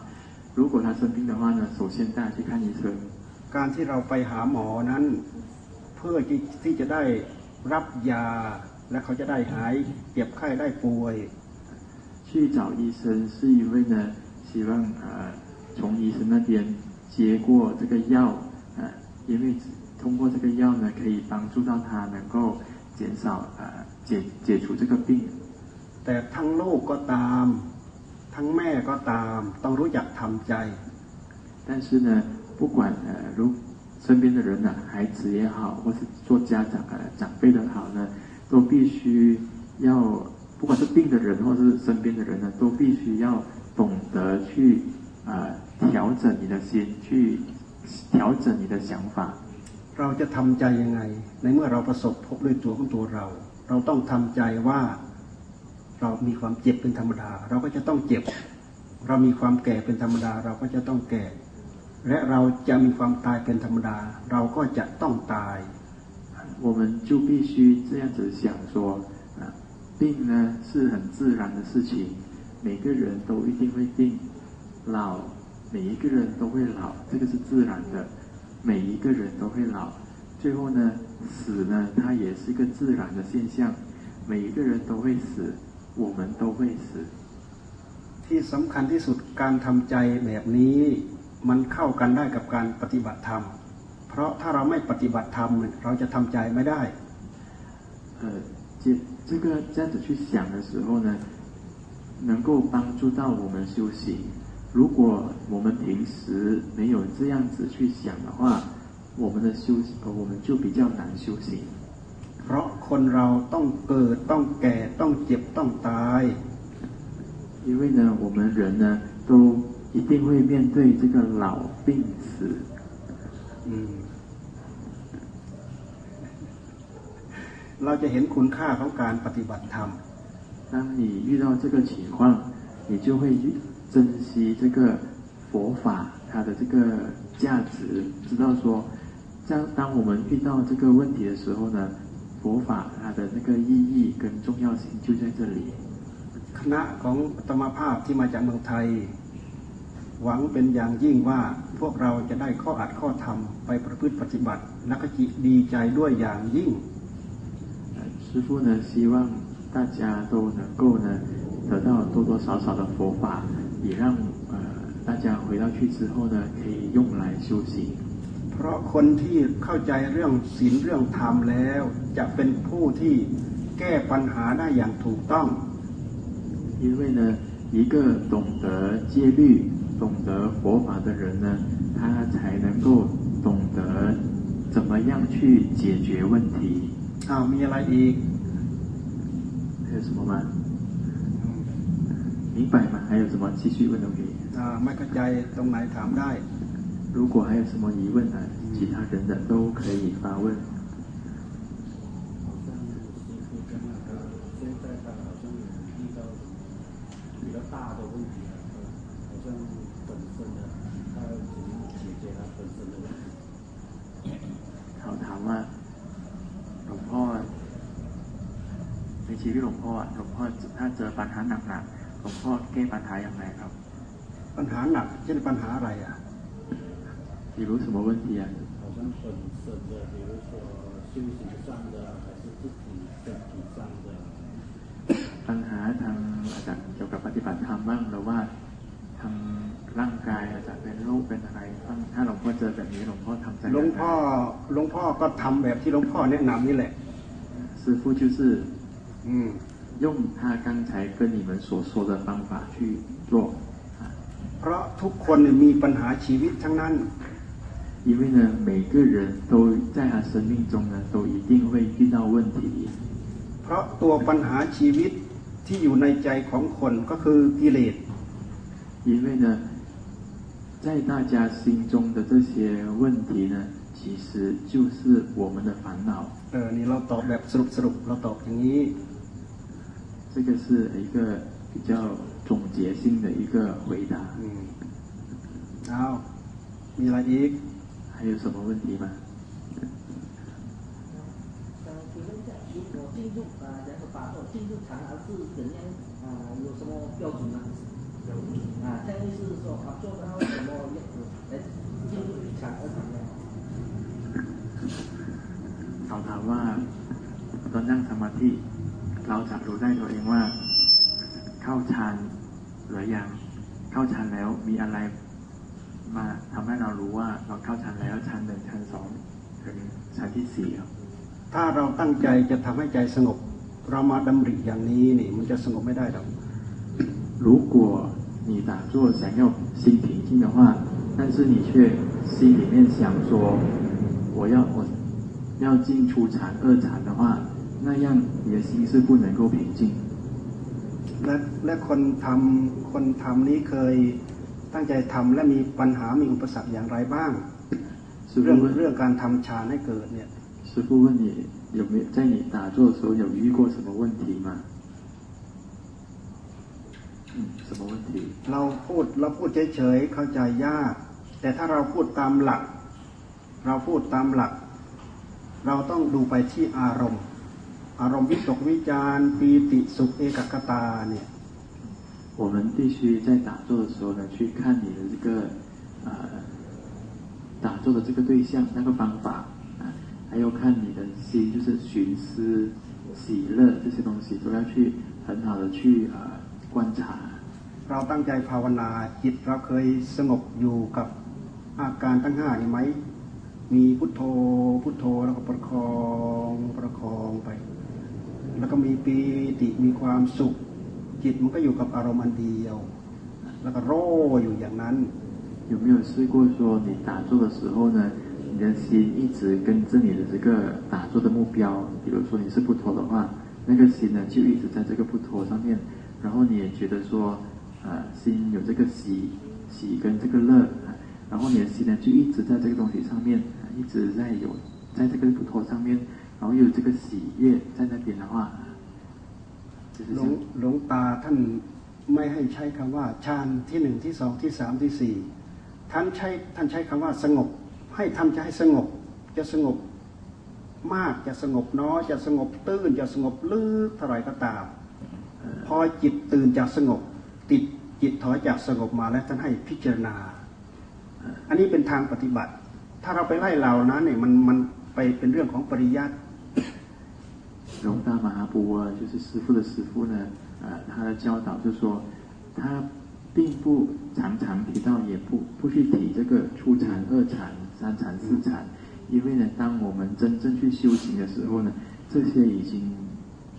如果他生病的话呢，首先带他去看医生。 การที่เราไปหาหมอนั้น เพื่อที่ที่จะได้รับยา และเขาจะได้หายเจ็บไข้ได้ป่วย 去找医生是因为呢，希望呃从医生那边接过这个药，呃，因为 通过这个药呢，可以帮助到他能够减少呃解解除这个病。 แต่ทั้งลูกก็ตาม ทั้งแม่ก็ตาม ต้องรู้จักทำใจ 但是呢，不管呃如身边的人呢，孩子也好，或是做家长呃长辈的好呢，都必须要，不管是病的人或是身边的人呢，都必须要懂得去呃调整你的心，去调整你的想法。 เราจะทำใจยังไง ในเมื่อเราประสบพบด้วยตัวของตัวเรา เราต้องทำใจว่าเรามีความเจ็บเป็นธรรมดา เราก็จะต้องเจ็บ เรามีความแก่เป็นธรรมดา เราก็จะต้องแก่ และเราจะมีความตายเป็นธรรมดา เราก็จะต้องตาย 我们就必须这样子想说，啊，病呢是很自然的事情，每个人都一定会病，老每一个人都会老，这个是自然的， 每一个人都会老。最后呢，死呢，它也是一个自然的现象，每一个人都会死，我们都会死。 ที่สำคัญที่สุดการทำใจแบบนี้ มันเข้ากันได้กับการปฏิบัติธรรม เพราะถ้าเราไม่ปฏิบัติธรรมเนี่ยเราจะทำใจไม่ได้ 呃，这这个这样子去想的时候呢，能够帮助到我们修行。 如果我们平时没有这样子去想的话，我们的修呃我们就比较难修行。 เพราะคนเราต้องเกิดต้องแก่ต้องเจ็บต้องตาย 因为呢，我们人呢都一定会面对这个老病死。 อืมเราจะเห็นคุณค่าของการปฏิบัติธรรม 当你遇到这个情况，你就会 珍惜这个佛法它的这个价值，知道说，当当我们遇到这个问题的时候呢，佛法它的那个意义跟重要性就在这里。 คณะของธรรมภาพที่มาจากเมืองไทย หวังเป็นอย่างยิ่งว่าพวกเราจะได้ข้ออัดข้อธรรมไปประพฤติปฏิบัติ และก็จิดีใจด้วยอย่างยิ่ง 呃师傅呢，希望大家都能够呢得到多多少少的佛法， 也让呃大家回到去之后呢，可以用来修行。 เพราะคนที่เข้าใจเรื่องศีลเรื่องธรรมแล้ว จะเป็นผู้ที่แก้ปัญหาได้อย่างถูกต้อง 因为呢，一个懂得戒律、懂得佛法的人呢，他才能够懂得怎么样去解决问题。 อ้าวมีอะไรอีก 还有什么吗？ 明白吗？还有什么继续问都可以。 อ่าไม่เข้าใจตรงไหนถามได้ 如果还有什么疑问呢，其他人的都可以发问。 พ่อแก้ปัญหาอย่างไรครับ ปัญหาหนักเช่นปัญหาอะไรอ่ะ 比如什么问题啊？好像本身的，比如说修行上的，还是自己身体上的。 ปัญหาทางอาจจะเกี่ยวกับปฏิบัติธรรมบ้างหรือว่าทางร่างกายอาจจะเป็นโรคเป็นอะไรบ้างถ้าหลวงพ่อเจอแบบนี้หลวงพ่อทำใจ หลวงพ่อหลวงพ่อก็ทำแบบที่หลวงพ่อแนะนำนี่แหละ 师傅就是 อืม 用他刚才跟你们所说的方法去做啊 เพราะทุกคนเนี่ยมีปัญหาชีวิตทั้งนั้น 因为呢每个人都在他生命中呢都一定会遇到问题 เพราะตัวปัญหาชีวิตที่อยู่ในใจของคนก็คือกิเลส 因为呢， 在大家心中的这些问题呢，其实就是我们的烦恼。 เออนี่เราตอบแบบสรุปสรุปเราตอบอย่างนี้ 这个是一个比较总结性的一个回答。 อืมเอามีอะไรอีก 还有什么问题吗？呃，请问一下，如果进入啊，然后把我进入长而是怎样啊？有什么标准吗？啊，这样是说啊，做到什么样子来进入长而长呢？ เขาถามว่าตอนนั่งสมาธิ เราจะรู้ได้ตัวเองว่า เข้าฌานหรือยังเข้าฌานแล้วมีอะไร มาทำให้เรารู้ว่าเราเข้าฌานแล้วฌานหนึ่งฌานสองถึงฌานที่สี่ครับ ถ้าเราตั้งใจจะทำให้ใจสงบ เรามาดำริอย่างนี้นี่ มันจะสงบไม่ได้หรอก 如果你打坐想要心平静的话，但是你却心里面想说我要我要进出禅二禅的话， 那样你的心是不能够平静。 และและคนทำคนทำนี้เคยตั้งใจทำและมีปัญหามีอุปสรรคอย่างไรบ้าง 师 เรื่อง 傅 เรื่ 问 องการทำฌานให้เกิดเนี่ย 师傅问你有没有在你打坐的时候有遇过什么问题吗？嗯，什么问题？ เราพูดเราพูดเฉยๆเข้าใจยาก แต่ถ้าเราพูดตามหลัก เราพูดตามหลัก เราต้องดูไปที่อารมณ์ อารมณ์วิตกวิจารณ์ปีติสุขเอกคตาเนี่ย 我们必须在打坐的时候呢，去看你的这个呃打坐的这个对象那个方法啊，还有看你的心，就是寻思、喜乐这些东西都要去很好的去呃观察。 เราตั้งใจภาวนาจิตเราเคยสงบอยู่กับอาการทั้งห้านี่ไหม มีพุทโธพุทโธแล้วก็ประคองประคองไป แล้วก็มีปีติมีความสุข จิตมันก็อยู่กับอารมณ์อันเดียว แล้วก็โร่อยู่อย่างนั้น 有没有试过说你打坐的时候呢，你的心一直跟着你的这个打坐的目标，比如说你是不陀的话，那个心呢就一直在这个不陀上面，然后你也觉得说，呃，心有这个喜喜跟这个乐，啊然后你的心呢就一直在这个东西上面，啊一直在有在这个不陀上面， 然后又有这个喜悦在那边的话，就是 หล 这 วง 样。 หลวงตาท่านไม่ให้ใช้คำว่าฌานที่หนึ่งที่สองที่สามที่สี่ท่านใช้ท่านใช้คำว่าสงบ ให้ทำใจให้สงบ จะสงบมากจะสงบน้อยจะสงบตื้นจะสงบลึกเท่าไหร่ก็ตาม พอจิตตื่นจากสงบ ติดจิตถอยจากสงบมาแล้วท่านให้พิจารณา อันนี้เป็นทางปฏิบัติ ถ้าเราไปไล่เหล่านั้นเนี่ยมันมันไปเป็นเรื่องของปริยัติ 龙大马哈布啊，就是师傅的师傅呢，呃，他的教导就说，他并不常常提到，也不不去提这个初禅、二禅、三禅、四禅，因为呢，当我们真正去修行的时候呢，这些已经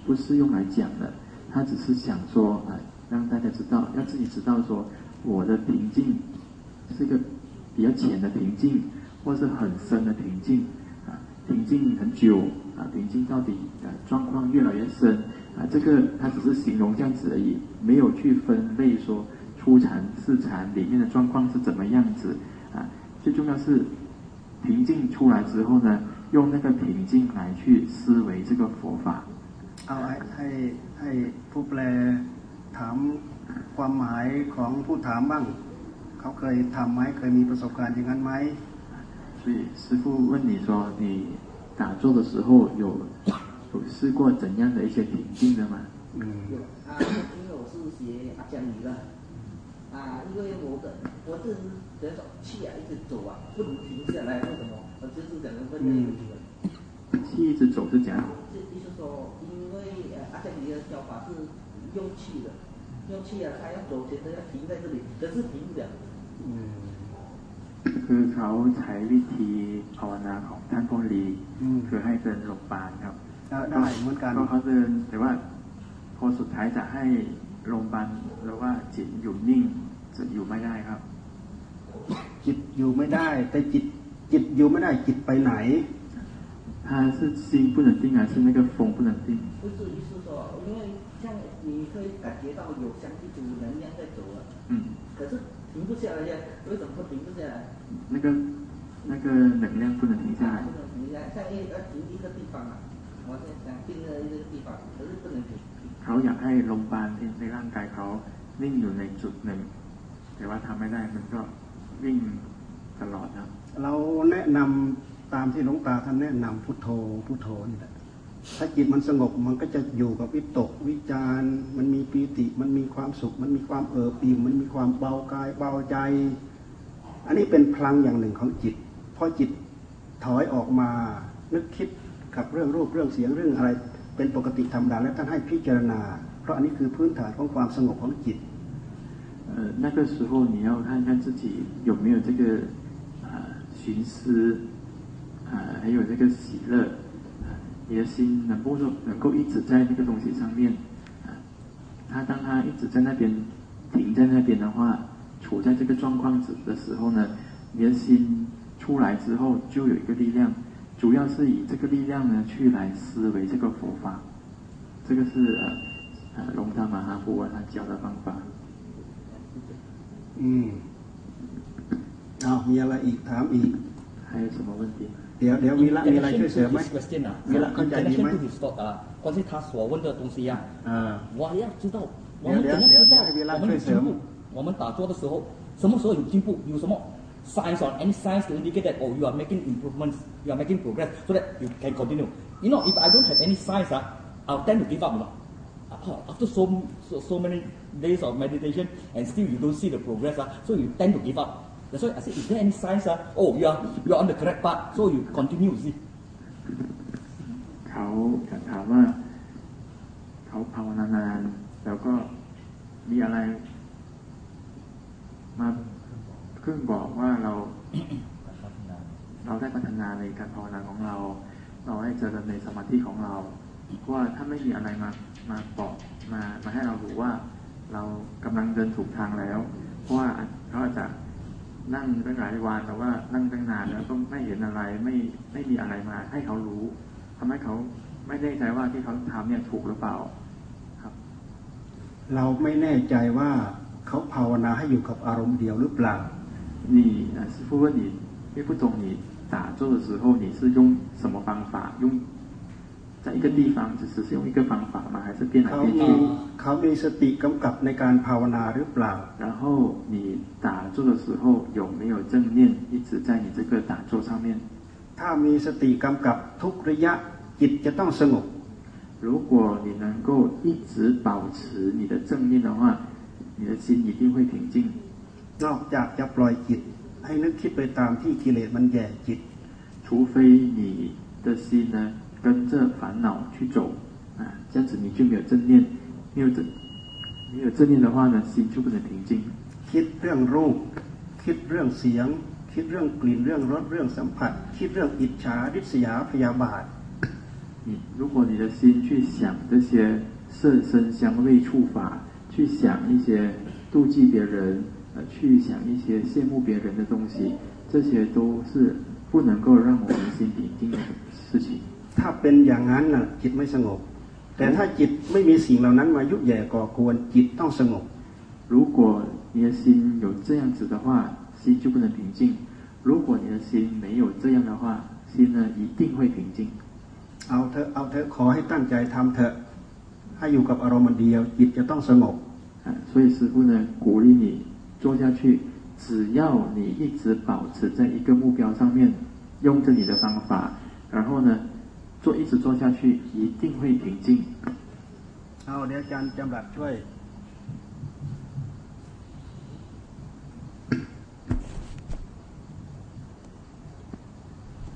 不是用来讲的，他只是想说，啊、让大家知道，要自己知道说，我的平静是一个比较浅的平静，或是很深的平静，啊，平静很久，啊，平静到底啊状况越来越深，啊，这个它只是形容这样子而已，没有去分类说初禅、四禅里面的状况是怎么样子，啊，最重要是平静出来之后呢，用那个平静来去思维这个佛法。 เอาให้ให้ให้ผู้แปลถามความหมายของผู้ถามบ้าง เขาเคยทำไหมเคยมีประสบการณ์อย่างนั้นไหม 所以师傅问你说，你 打坐的时候有有试过怎样的一些平静的吗？嗯，有啊，因为我是学阿姜尼的啊，因为我的我这是这种气啊一直走啊，不能停下来，为什么？我就是讲的问题。气一直走是怎样？就就是说，因为呃阿姜尼的教法是用气的，用气啊，他要走，觉得要停在这里，可是停不了。嗯。 คือเขาใช้วิธีภาวนาของท่านพ่อลี อืม คือให้เดินลงปานครับ ได้ได้เหมือนกัน ก็เขาเดินแต่ว่าพอสุดท้ายจะให้ลงปานแล้วว่าจิตอยู่นิ่งจะอยู่ไม่ได้ครับ จิตอยู่ไม่ได้ แต่จิตจิตอยู่ไม่ได้จิตไปไหน 他是心不能定还是那个风不能定？不是意思说，因为像你可以感觉到有相对组能量在走了，嗯，可是 停 停不下来呀？为什么会停不下来？那个那个能量不能停下来不。能停下来，像一要停一个地方啊，我现在想定了一个地方，可是不能停。 เขาอยากให้ลมปานที่ในร่างกายเขานิ่งอยู่ในจุดหนึ่ง แต่ว่าทำไม่ได้มันก็วิ่งตลอดนะ เราแนะนำตามที่หลวงตาท่านแนะนำพุทโธพุทโธนี่แหละ ถ้าจิตมันสงบมันก็จะอยู่กับวิตก วิจารณ์มันมีปีติ มันมีความสุข มันมีความเอิบอิ่มมันมีความเบากายเบาใจ อันนี้เป็นพลังอย่างหนึ่งของจิตพอจิตถอยออกมานึกคิดกับเรื่องรูปเรื่องเสียงเรื่องอะไร เป็นปกติธรรมดาและท่านให้พิจารณา เพราะอันนี้คือพื้นฐานของความสงบของจิต 呃，那个时候你要看看自己有没有这个呃寻思，呃，还有这个喜乐，呃 你的心能够说能够一直在那个东西上面，啊、他当他一直在那边停在那边的话，处在这个状况子的时候呢，你的心出来之后就有一个力量，主要是以这个力量呢去来思维这个佛法，这个是呃呃龙达马哈布啊他教的方法。 อืมเอามีอะไรอีกถามอีก 还有什么问题吗？ เดี๋ยวเดี๋ยวมีละมีอะไรช่วยเสริมไหม this question 啊， มีละเข้าใจดี connection ไหม to his thought 啊，关于他所问的东西啊， อ่า 我要知道，我们怎样知道我们进步？我们打坐的时候，什么时候有进步？有什么 signs or any signs to indicate that oh you are making improvements, you are making progress, so that you can continue. You know, if I don't have any signs, ah, I'll tend to give up. You know. Oh, after so, so so many days of meditation and still you don't see the progress, ah, so you tend to give up. That's why I said, is there any signs? Ah, oh, you are you are on the correct path, so you continue. See. เขาจะถามว่าเขาภาวนานานแล้วก็มีอะไรมาครื่งบอกว่าเราเราได้พัฒนาในการภาวนาของเรา เราได้เจริญในสมาธิของเรา เพราะว่าถ้าไม่มีอะไรมามาบอกมามาให้เรารู้ว่า เรากำลังเดินถูกทางแล้ว เพราะว่าเขาอาจจะ นั่งตั้งหลายวันแต่ว่านั่งตั้งนานแล้วก็ไม่เห็นอะไรไม่ไม่มีอะไรมา ให้เขารู้ทำให้เขาไม่แน่ใจว่าที่เขาทำเนี่ยถูกหรือเปล่าครับ เราไม่แน่ใจว่าเขาภาวนาให้อยู่กับอารมณ์เดียวหรือเปล่า 你呃，师傅问你，因为不懂你打坐的时候你是用什么方法？用 在一个地方只是是用一个方法吗？还是变来 เขา 变 มี 去？ เขามีสติกำกับในการภาวนาหรือเปล่า 然后你打坐的时候有没有正念一直在你这个打坐上面？ ถ้ามีสติกำกับทุกระยะจิตจะต้องสงบ 如果你能够一直保持你的正念的话，你的心一定会平静。 นอกจากจะปล่อยจิต ให้นึกคิดไปตามที่กิเลสมันแย่จิต 除非你的心呢 跟着烦恼去走啊，这样子你就没有正念，没有正没有正念的话呢，心就不能平静。 คิดเรื่องรูป คิดเรื่องเสียง คิดเรื่องกลิ่นเรื่องรสเรื่องสัมผัส คิดเรื่องอิจฉาริษยาพยาบาท 你如果你的心去想这些色声香味触法，去想一些妒忌别人，呃，去想一些羡慕别人的东西，这些都是不能够让我们心平静的事情。 ถ้าเป็นอย่างนั้นน่ะจิตไม่สงบ แต่ถ้าจิตไม่มีสิ่งเหล่านั้นมายุแย่ก่อกวนจิตต้องสงบ 如果你的心有这样子的话，心就不能平静；如果你的心没有这样的话，心呢一定会平静。 เอาเถอะเอาเถอะขอให้ตั้งใจทำเถอะ ให้อยู่กับอารมณ์อันเดียว จิตจะต้องสงบ 啊，所以师傅呢鼓励你做下去，只要你一直保持在一个目标上面，用着你的方法，然后呢 做一直做下去，一定会平静。 เอาเดี๋ยวอาจารย์จำรัดช่วย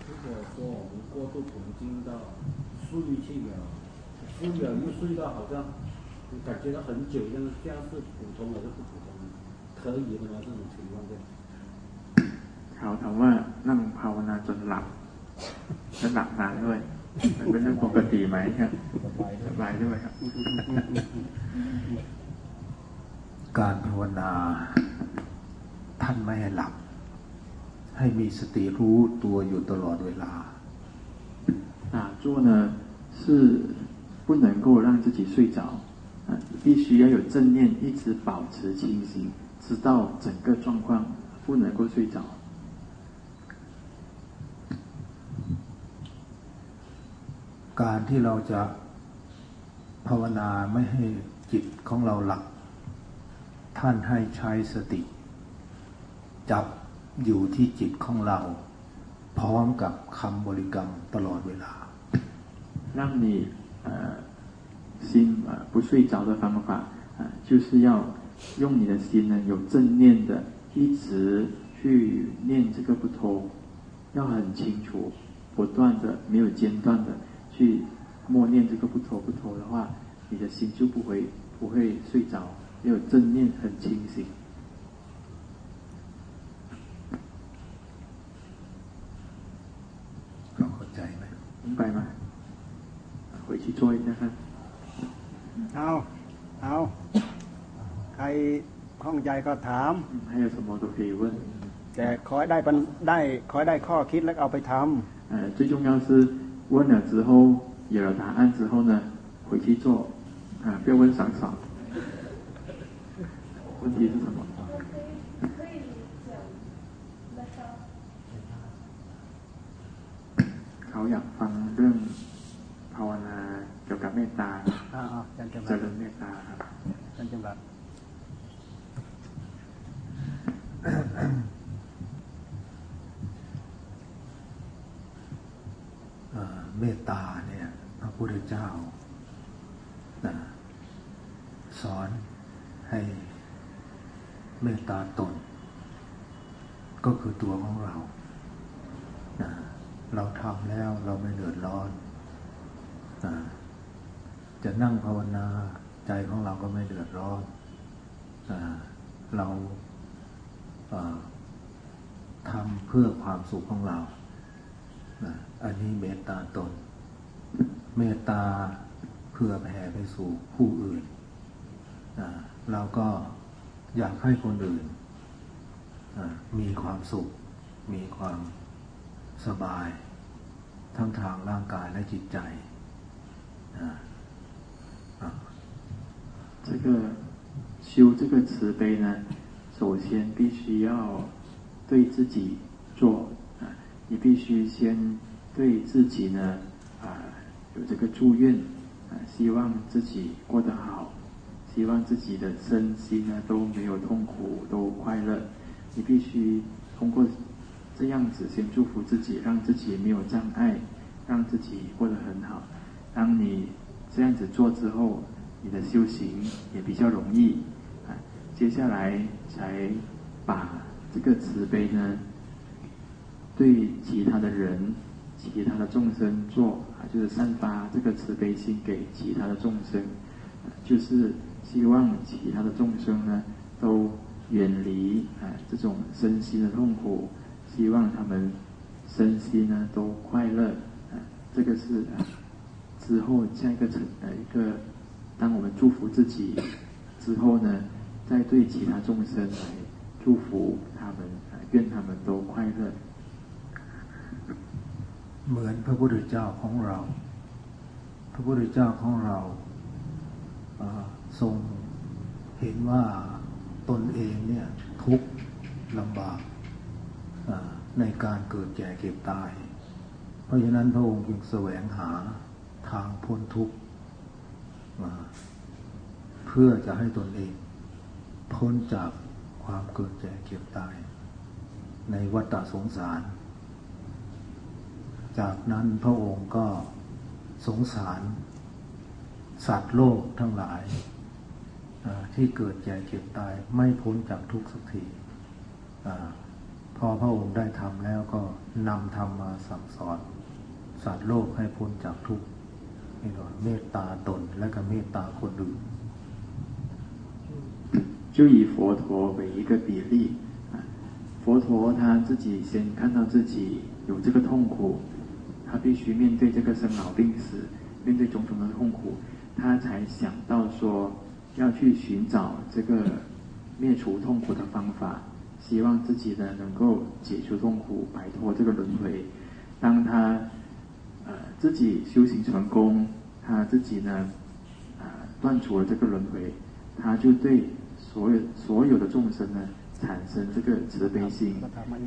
如果说我们过度沉浸到睡去了，睡了又睡到好像感觉到很久，这样这样是普通还是不普通的？可以的吗？这种情况下？ เขาถามว่านั่งภาวนาจนหลับและหลับนานด้วย มันเป็นเรื่องปกติไหมครับสบายด้วยครับ การภาวนา ท่านไม่ให้หลับ ให้มีสติรู้ตัวอยู่ตลอดเวลา 打坐呢是不能够让自己睡着啊，必须要有正念，一直保持清醒，知 知道整个状况，不能够睡着。 การที่เราจะภาวนาไม่ให้จิตของเราหลับท่านให้ใช้สติ จับอยู่ที่จิตของเรา พร้อมกับคำบริกรรมตลอดเวลา让你呃心呃不睡着的方法啊，就是要用你的心呢有正念的，一直去念这个不偷，要很清楚，不断的没有间断的 去默念这个不偷不偷的话，你的心就不会不会睡着，要有正念很清醒。เข้าใจไหม明白吗？回去做一下看。เอาเอาใครข้องใจก็ถาม还有什么都可以问แต่ขอให้ได้ได้ขอให้ได้ข้อคิดแล้วเอาไปทำ呃最重要是 问了之后有了答案之后呢回去做啊不要问爽爽问题是什么เขาอยากฟังเรื่องภาวนาเกี่ยวกับเมตตาเจริญเมตตาครับท่านจำรัด เมตตาเนี่ยพระพุทธเจ้าสอนให้เมตตาตน ก็คือตัวของเราเราทำแล้วเราไม่เดือดร้อนจะนั่งภาวนาใจของเราก็ไม่เดือดร้อนเราทำเพื่อความสุขของเรา อันนี้เมตตาตน เมตตาเพื่อแผ่ไปสู่ผู้อื่น เราก็อยากให้คนอื่น มีความสุข มีความสบาย ทั้งทางร่างกายและจิตใจ这个修这个慈悲呢，首先必须要对自己做啊，你必须先 对自己呢啊有这个祝愿啊，希望自己过得好，希望自己的身心呢都没有痛苦，都快乐。你必须通过这样子先祝福自己，让自己没有障碍，让自己过得很好。当你这样子做之后，你的修行也比较容易啊。接下来才把这个慈悲呢，对其他的人、其他的众生做啊，就是散发这个慈悲心给其他的众生，就是希望其他的众生呢都远离啊这种身心的痛苦，希望他们身心呢都快乐啊。这个是啊之后下一个层呃一个。当我们祝福自己之后呢，再对其他众生来祝福他们，愿他们都快乐。 เหมือนพระพุทธเจ้าของเรา พระพุทธเจ้าของเราทรงเห็นว่าตนเองเนี่ยทุกข์ลำบากในการเกิดแก่เก็บตาย เพราะฉะนั้นพระองค์จึงแสวงหาทางพ้นทุกข์เพื่อจะให้ตนเอง พ้นจากความเกิดแก่เก็บตาย ในวัฏสงสาร จากนั้นพระองค์ก็สงสาร สัตว์โลกทั้งหลายที่เกิดแก่เก็บตาย ไม่พ้นจากทุกสักทีพอพระองค์ได้ทำแล้วก็นำธรรมมาสั่งสอน สัตว์โลกให้พ้นจากทุกข์เมตตาตนและก็เมตตาคนอื่น就以佛陀为一个比例啊，佛陀他自己先看到自己有这个痛苦， 他必须面对这个生老病死，面对种种的痛苦，他才想到说要去寻找这个灭除痛苦的方法，希望自己呢能够解除痛苦，摆脱这个轮回。当他呃，自己修行成功，他自己呢，啊，断除了这个轮回，他就对所有所有的众生呢产生这个慈悲心，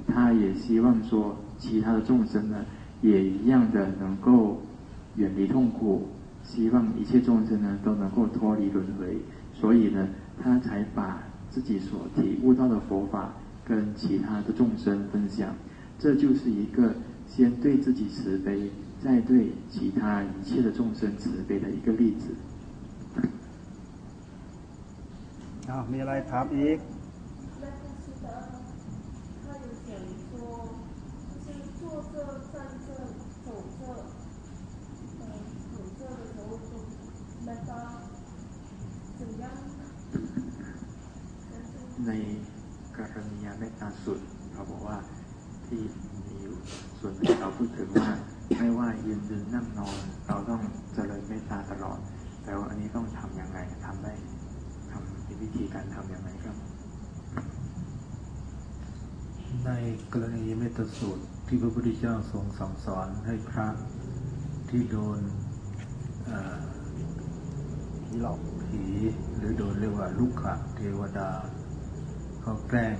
他也希望说其他的众生呢也一样的能够远离痛苦，希望一切众生呢都能够脱离轮回，所以呢，他才把自己所体悟到的佛法跟其他的众生分享。这就是一个先对自己慈悲，再对其他一切的众生慈悲的一个例子。好，没来，喊伊。 ในกรณียเมตตาสุดเราบอกว่าที่มีอยู่ส่วนที่เราพูดถึงว่าไม่ว่ายืนเดินนั่งนอน เราต้องเจริญเมตตาตลอด แต่ว่าอันนี้ต้องทํำยังไงทำได้ทำวิธีการทํำยังไงครับ ในกรณีเมตตาสูตรที่พระพุทธเจ้าทรงสั่งสอนให้พระที่โดนหลอกผีหรือโดนเรียกว่าลุกขะเทวดา เขาแกล้ง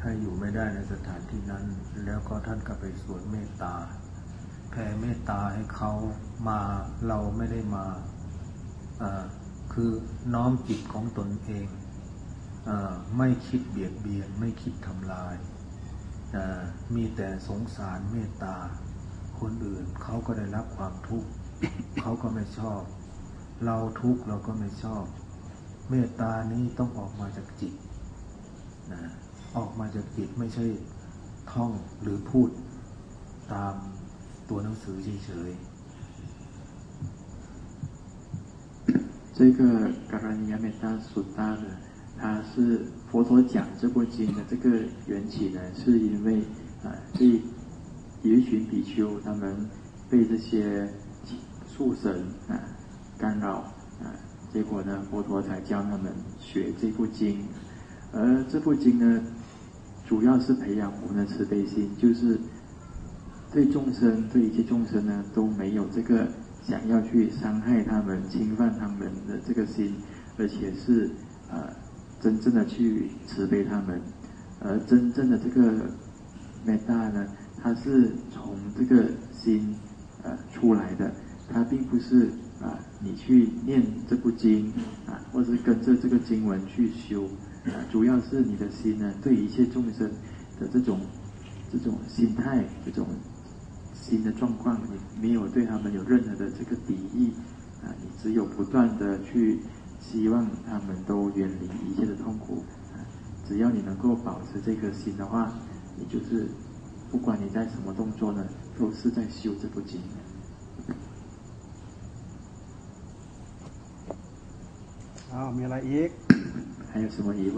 ให้อยู่ไม่ได้ในสถานที่นั้น แล้วก็ท่านก็ไปสวดเมตตาแผ่เมตตาให้เขามาเราไม่ได้มาคือน้อมจิตของตนเองอไม่คิดเบียดเบียน ไม่คิดทำลาย มีแต่สงสารเมตตา คนอื่นเขาก็ได้รับความทุกข์เขาก็ไม่ชอบ เราทุกข์เราก็ไม่ชอบ เมตตานี้ต้องออกมาจากจิต นะออกมาจากจิตไม่ใช่ท่องหรือพูดตามตัวหนังสือเฉยๆ这个《嘎拉尼亚美达苏达》呢，它是佛陀讲这部经的这个缘起呢，是因为啊，这一群比丘他们被这些畜神啊干扰啊，结果呢，佛陀才教他们学这部经。 而这部经呢，主要是培养我们的慈悲心，就是对众生、对一切众生呢，都没有这个。想要去伤害他们、侵犯他们的这个心，而且是呃真正的去慈悲他们，而真正的这个 meta 呢，它是从这个心呃出来的，它并不是啊你去念这部经啊，或是跟着这个经文去修，主要是你的心呢对一切众生的这种这种心态这种。新的状况，你没有对他们有任何的这个敌意啊，你只有不断的去希望他们都远离一切的痛苦啊。只要你能够保持这颗心的话，你就是不管你在什么动作呢，都是在修这部经。好，มีอะไรอีก 还有什么疑问？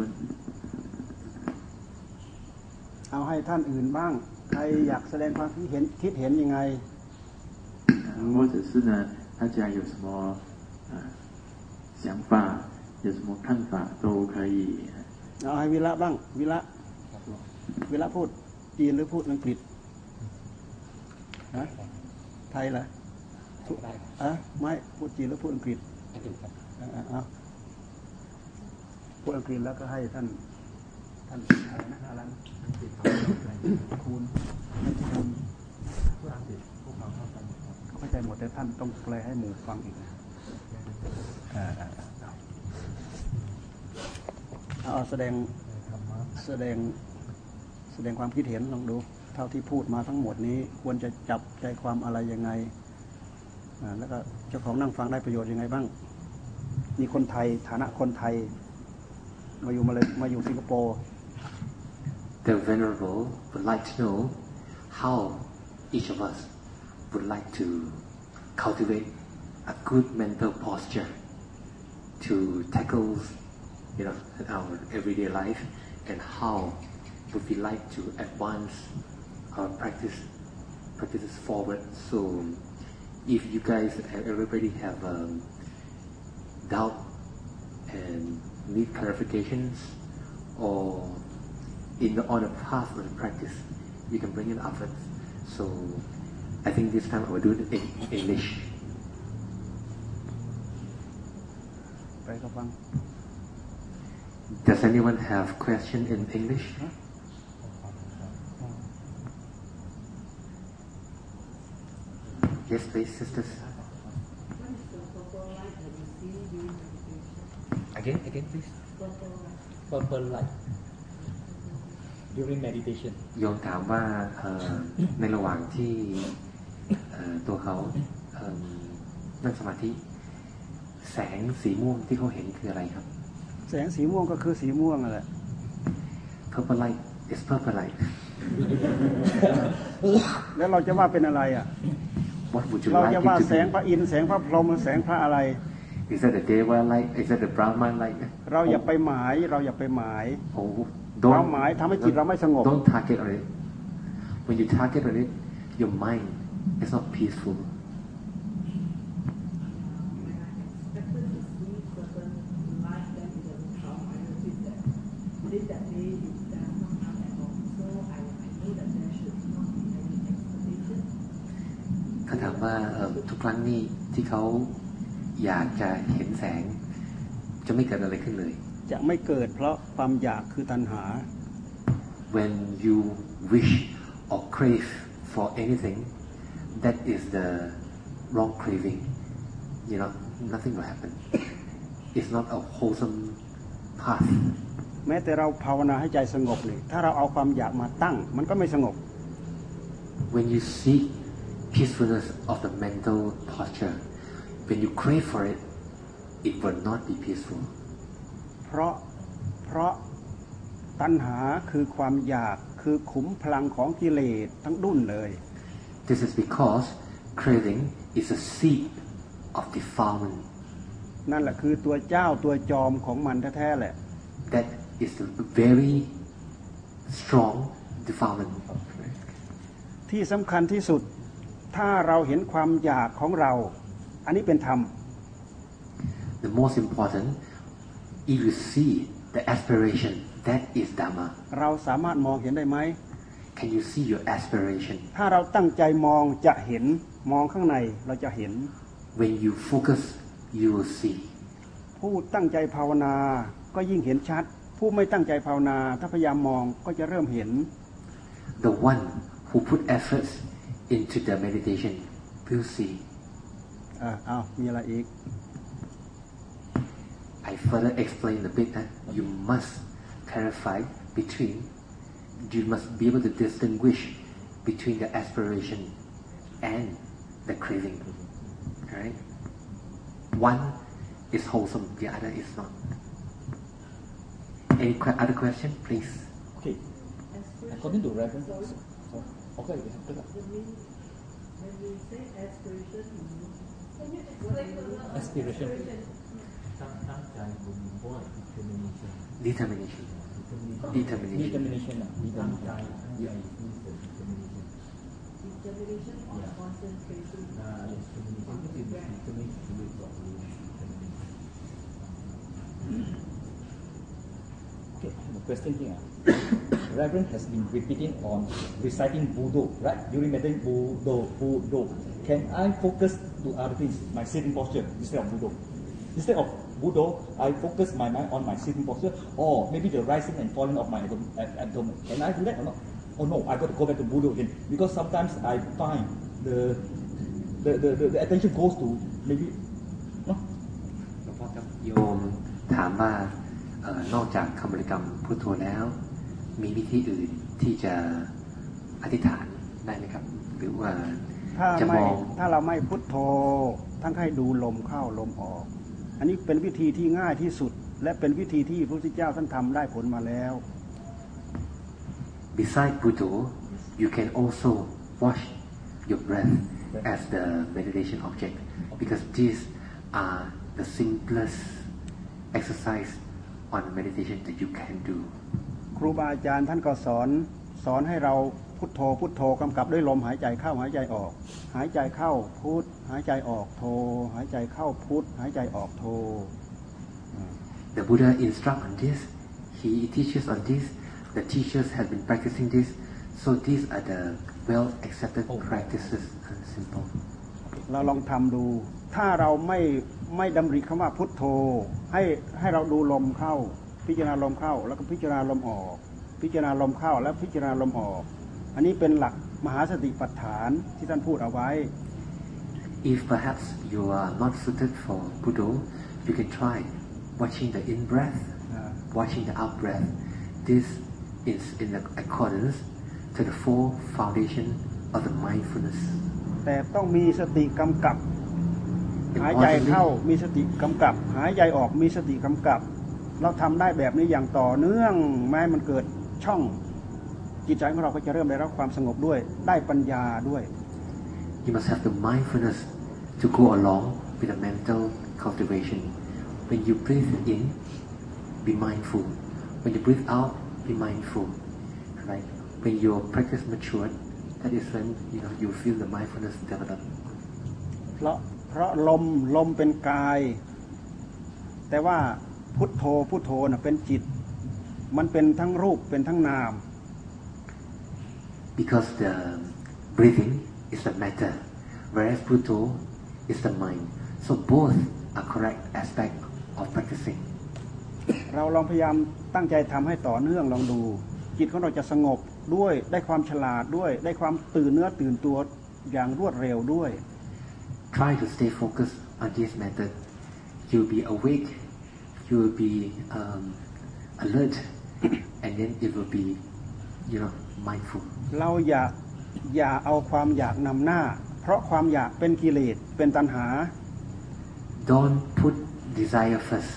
เอาให้ท่านอื่นบ้างใครอยากแสดงความคิดเห็นคิดเห็นยังไง或者是呢大家有什么想法有什么看法都可以เอาให้วิระบ้างวิระวิระพูดจีนหรือพูดอังกฤษฮะไทยเหรออ่ะไม่พูดจีนหรือพูดอังกฤษอังกฤษครับเอา พูดอังกฤษแล้วก็ให้ท่าน ท่านอะไรนะอะไรนะคูณคูณพวกเราเข้าใจเข้าใจหมดแต่ท่านต้องแปลให้หมู่ฟังอีกนะเอาแสดงแสดงแสดงความคิดเห็นลองดู เท่าที่พูดมาทั้งหมดนี้ควรจะจับใจความอะไรยังไงแล้วก็เจ้าของนั่งฟังได้ประโยชน์ยังไงบ้าง มีคนไทยฐานะคนไทย มาอยู่มาเลยมาอยู่สิงคโปร์ the Venerable would like to know how each of us would like to cultivate a good mental posture to tackle you know, our everyday life and how would we like to advance our practice practices forward. So if you guys, everybody have um, doubt and need clarifications or in the, on the path of the practice, you can bring in others. So I think this time I will do it in English. Does anyone have question in English? Yes, please, sisters. Again, again, please. Purple light. Purple light during meditation. โยมถามว่าเอ่อในระหว่างที่เอ่อตัวเขาเอิ่มนั่งสมาธิ แสงสีม่วงที่เขาเห็นคืออะไรครับ แสงสีม่วงก็คือสีม่วงนั่นแหละ Purple light is purple light แล้วเราจะว่าเป็นอะไรอะ What would you เรา like จะ it ว่า to แสงพ be ระอินทร์แสงพระพรหมแสงพระอะไร Is that the Deva light Is that the Brahman light เราอย่าไปหมายเราอย่าไปหมาย Oh ความหมายทำให้จิตเราไม่สงบ Don't target on it When you target on it your mind is not peaceful expected to see certain light then it doesn't come. I noticed that within that day it does not come at all. So I, I know that there should not be any expectation. เขาถามว่าเอ่อทุกครั้งนี่ที่เขา อยากจะเห็นแสง จะไม่เกิดอะไรขึ้นเลย จะไม่เกิดเพราะความอยากคือตัณหา when you wish or crave for anything that is the wrong craving you know nothing will happen it's not a wholesome path แม้แต่เราภาวนาให้ใจสงบเลยถ้าเราเอาความอยากมาตั้ง มันก็ไม่สงบ when you seek peacefulness of the mental posture when you crave for it it will not be peaceful เพราะเพราะตัณหาคือความอยากคือขุมพลังของกิเลสทั้งดุนเลย this is because craving is a seed of defilement นั่นแหละคือตัวเจ้าตัวจอมของมันแท้ๆแหละ that is a very strong defilement ที่สำคัญที่สุดถ้าเราเห็นความอยากของเรา อันนี้เป็นธรรม the most important if you see the aspiration that is dharma เราสามารถมองเห็นได้ไหม can you see your aspiration ถ้าเราตั้งใจมองจะเห็นมองข้างในเราจะเห็น when you focus you will see ผู้ตั้งใจภาวนาก็ยิ่งเห็นชัด ผู้ไม่ตั้งใจภาวนาถ้าพยายามมองก็จะเริ่มเห็น the one who put efforts into the meditation will see อ่าเอามีอะไรอีก I further explain a bit that you must clarify between you must be able to distinguish between the aspiration and the craving alright one is wholesome the other is not any que- other question please Okay. According to Reverend. Oh, okay, we have to go. The mean, when we say aspiration, you mean, can you explain the Aspiration. determination determination Determination. ah, Determination. Yeah. determination or concentration? Okay, I have a question here. Reverend has been repeating on reciting Budo, right? During meditation, Budo, Budo. Can I focus to other things, my sitting posture, instead of Budo? Instead of Budo, I focus my mind on my sitting posture, or maybe the rising and falling of my abdom- ab- abdomen. Can I do that or not? Oh no, I got to go back to Budo again because sometimes I find the the, the, the, the attention goes to maybe no หลวงพ่อครับโยมถามว่าเออนอกจากคำบริกรรมพุทโธแล้ว มีวิธีอื่นที่จะอธิษฐานได้ไหมครับ หรือว่าถ้าจะมไม่องถ้าเราไม่พุทโธทั้งให้ดูลมเข้าลมออก อันนี้เป็นวิธีที่ง่ายที่สุด และเป็นวิธีที่พระพุทธเจ้าท่านทำได้ผลมาแล้ว beside Buddha you can also watch your breath as the meditation object because these are the simplest exercise on meditation that you can do ครูบาอาจารย์ท่านก็สอนสอนให้เราพุทโธพุทโธกำกับด้วยลมหายใจเข้าหายใจออก หายใจเข้าพุทหายใจออกโธหายใจเข้าพุทหายใจออกโธ The Buddha instruct on this. He teaches on this. The teachers have been practicing this. So these are the well accepted practices and simple. เราลองทำดู ถ้าเราไม่ไม่ดำริคำว่าพุทโธ ให้ให้เราดูลมเข้า พิจารณาลมเข้า แล้วก็พิจารณาลมออก พิจารณาลมเข้าแล้วพิจารณาลมออก อันนี้เป็นหลักมหาสติปัฏฐานที่ท่านพูดเอาไว้ If perhaps you are not suited for Buddha, you can try watching the in breath, watching the out breath. This is in accordance to the four foundation of the mindfulness. แต่ต้องมีสติกำกับ หายใจเข้ามีสติกำกับ หายใจออกมีสติกำกับ เราทำได้แบบนี้อย่างต่อเนื่องแม้มันเกิดช่องจิตใจของเราก็จะเริ่มได้รับความสงบด้วยได้ปัญญาด้วย You must have the mindfulness to go along with the mental cultivation. When you breathe in, be mindful. When you breathe out, be mindful. Right? When your practice matured, that is when you know you feel the mindfulness develop. เพราะเพราะลมลมเป็นกาย แต่ว่า พุทโธพุทโธนะเป็นจิต มันเป็นทั้งรูปเป็นทั้งนาม Because the breathing is the matter, whereas Buddha is the mind. So both are correct aspect of practicing. เราลองพยายามตั้งใจทำให้ต่อเนื่องลองดู จิตของเราจะสงบด้วยได้ความฉลาดด้วยได้ความตื่นเนื้อตื่นตัวอย่างรวดเร็วด้วย Try to stay focused on this method. You'll be awake, you will be um, alert, and then it will be, you know, mindful. เราอย่าอย่าเอาความอยากนำหน้า เพราะความอยากเป็นกิเลสเป็นตัณหา Don't put desire first.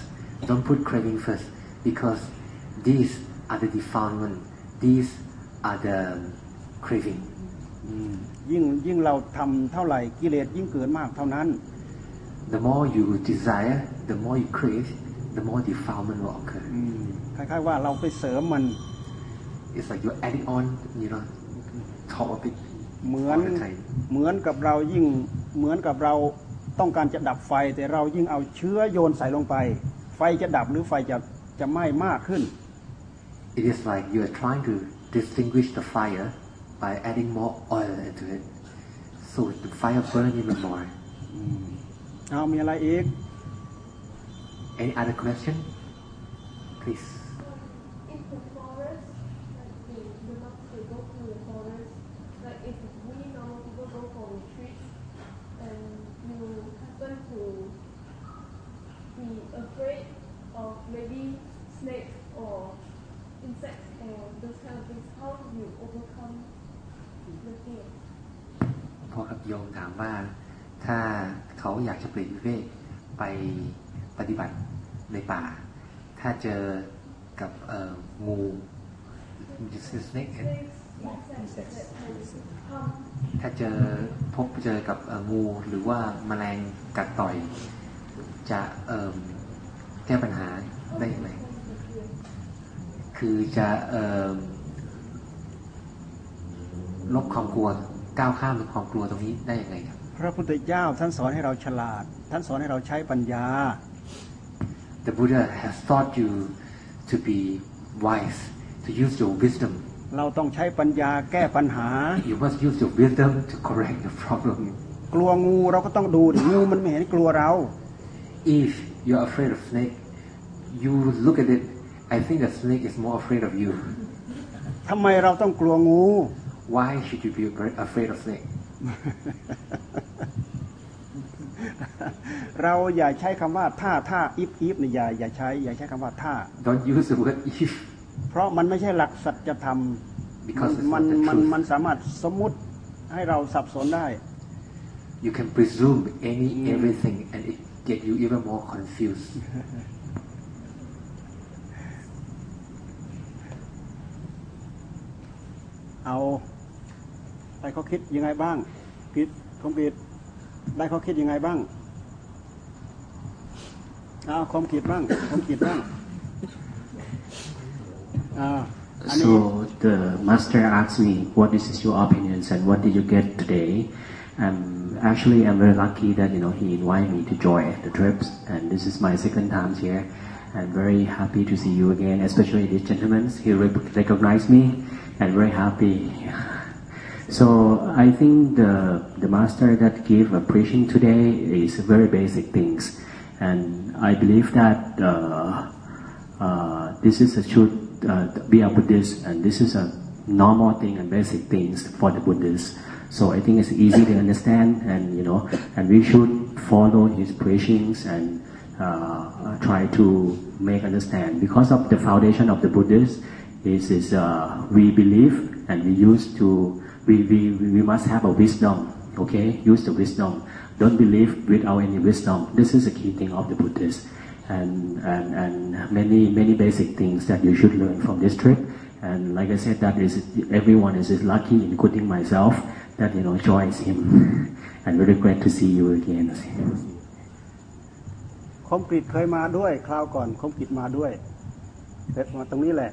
Don't put craving first, because these are the defilement. These are the craving. ยิ่งยิ่งเราทำเท่าไหร่กิเลสยิ่งเกิดมากเท่านั้น The more you desire, the more you crave, the more defilement will occur. อืมคล้ายๆว่าเราไปเสริมมัน It's like you're adding on, you know, top of it เหมือน all the time. เหมือนกับเรายิ่งเหมือนกับเราต้องการจะดับไฟ แต่เรายิ่งเอาเชื้อโยนใส่ลงไป ไฟจะดับหรือไฟจะจะไหม้มากขึ้น It is like you are trying to distinguish the fire by adding more oil into it. So the fire burn even more. เอามีอะไรอีก Any other question? Please. In the forest, like the, the monks they go to the forest, like if we normal people go for retreats, and you happen to be afraid of maybe snakes or insects or those kind of things, how do you overcome the fear? พ่อครับโยมถามว่าถ้าเขาอยากจะปลีกวิเวกไปปฏิบัติ ในป่า ถ้าเจอกับเอ่องู snake Snakes, insects that can come ถ้าเจอพบเจอกับเอ่องูหรือว่าแมลงกัดต่อย จะเอิ่มแก้ปัญหาได้อย่างไรคือจะเอิ่มลบความกลัวก้าวข้ามความกลัวตรงนี้ได้อย่างไรครับ พระพุทธเจ้าท่านสอนให้เราฉลาด ท่านสอนให้เราใช้ปัญญา The Buddha has taught you to be wise, to use your wisdom. เราต้องใช้ปัญญาแก้ปัญหา You must use your wisdom to correct the problem. กลัวงูเราก็ต้องดูดิงูมันไม่เห็นกลัวเรา If you're afraid of snake, you look at it. I think the snake is more afraid of you. ทำไมเราต้องกลัวงู Why should you be afraid of snake? เราอย่าใช้คำว่าท่าท่าอิฟอิฟเนี่ยอย่าอย่าใช้ อย่าใช้คำว่าท่า Don't use the word if เพราะมันไม่ใช่หลักสัจธรรม because it's มัน not the มัน truth. มันสามารถสมมุติให้เราสับสนได้ You can presume any everything and it get you even more confused. เอาได้เขาคิดยังไงบ้างผิดคมผิด ได้เขาคิดยังไงบ้างเอาความคิดบ้างความคิดบ้างอ่าอันนี้ So the master asked me, "What is your opinions and what did you get today?" Um, actually, I'm very lucky that you know he invited me to join the trips, and this is my second time here. I'm very happy to see you again, especially this gentleman. He rec- recognized me, and very happy. So I think the the master that gave a preaching today is very basic things, and I believe that uh, uh, this is a should uh, be a Buddhist, and this is a normal thing and basic things for the Buddhists. So I think it's easy to understand, and you know, and we should follow his preachings and uh, try to make understand. Because of the foundation of the Buddhists is is uh, we believe and we used to we, we we must have a wisdom. Okay, use the wisdom. Don't believe without any wisdom. This is a key thing of the Buddhists and, and, and many, many basic things that you should learn from this trip. And like I said, that is everyone is, is lucky, including myself, that you know joins him. and very glad to see you again. คมกริดเคยมาด้วยคราวก่อนคมกริดมาด้วยเด็ดมาตรงนี้แหละ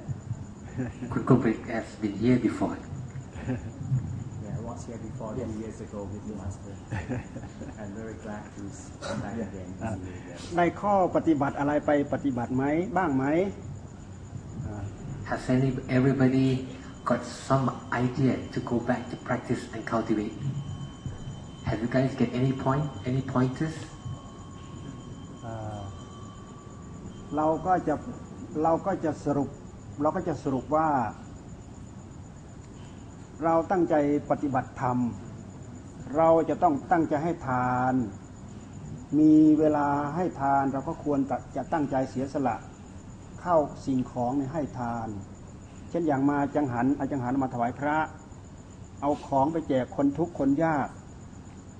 คุณคมกริด has been here before Yeah, I was here before ten years ago with you, Master. I'm very glad to come back again. to see you again. ได้ข้อปฏิบัติอะไรไปปฏิบัติไหมบ้างไหม Has any everybody got some idea to go back to practice and cultivate? Have you guys get any point, any pointers? อ่าเราก็จะเราก็จะสรุปเราก็จะสรุปว่า เราตั้งใจปฏิบัติธรรม เราจะต้องตั้งใจให้ทาน มีเวลาให้ทานเราก็ควรจะตั้งใจเสียสละ เข้าสิ่งของในให้ทาน เช่นอย่างมาจังหันอาจังหันมาถวายพระ เอาของไปแจกคนทุกข์คนยาก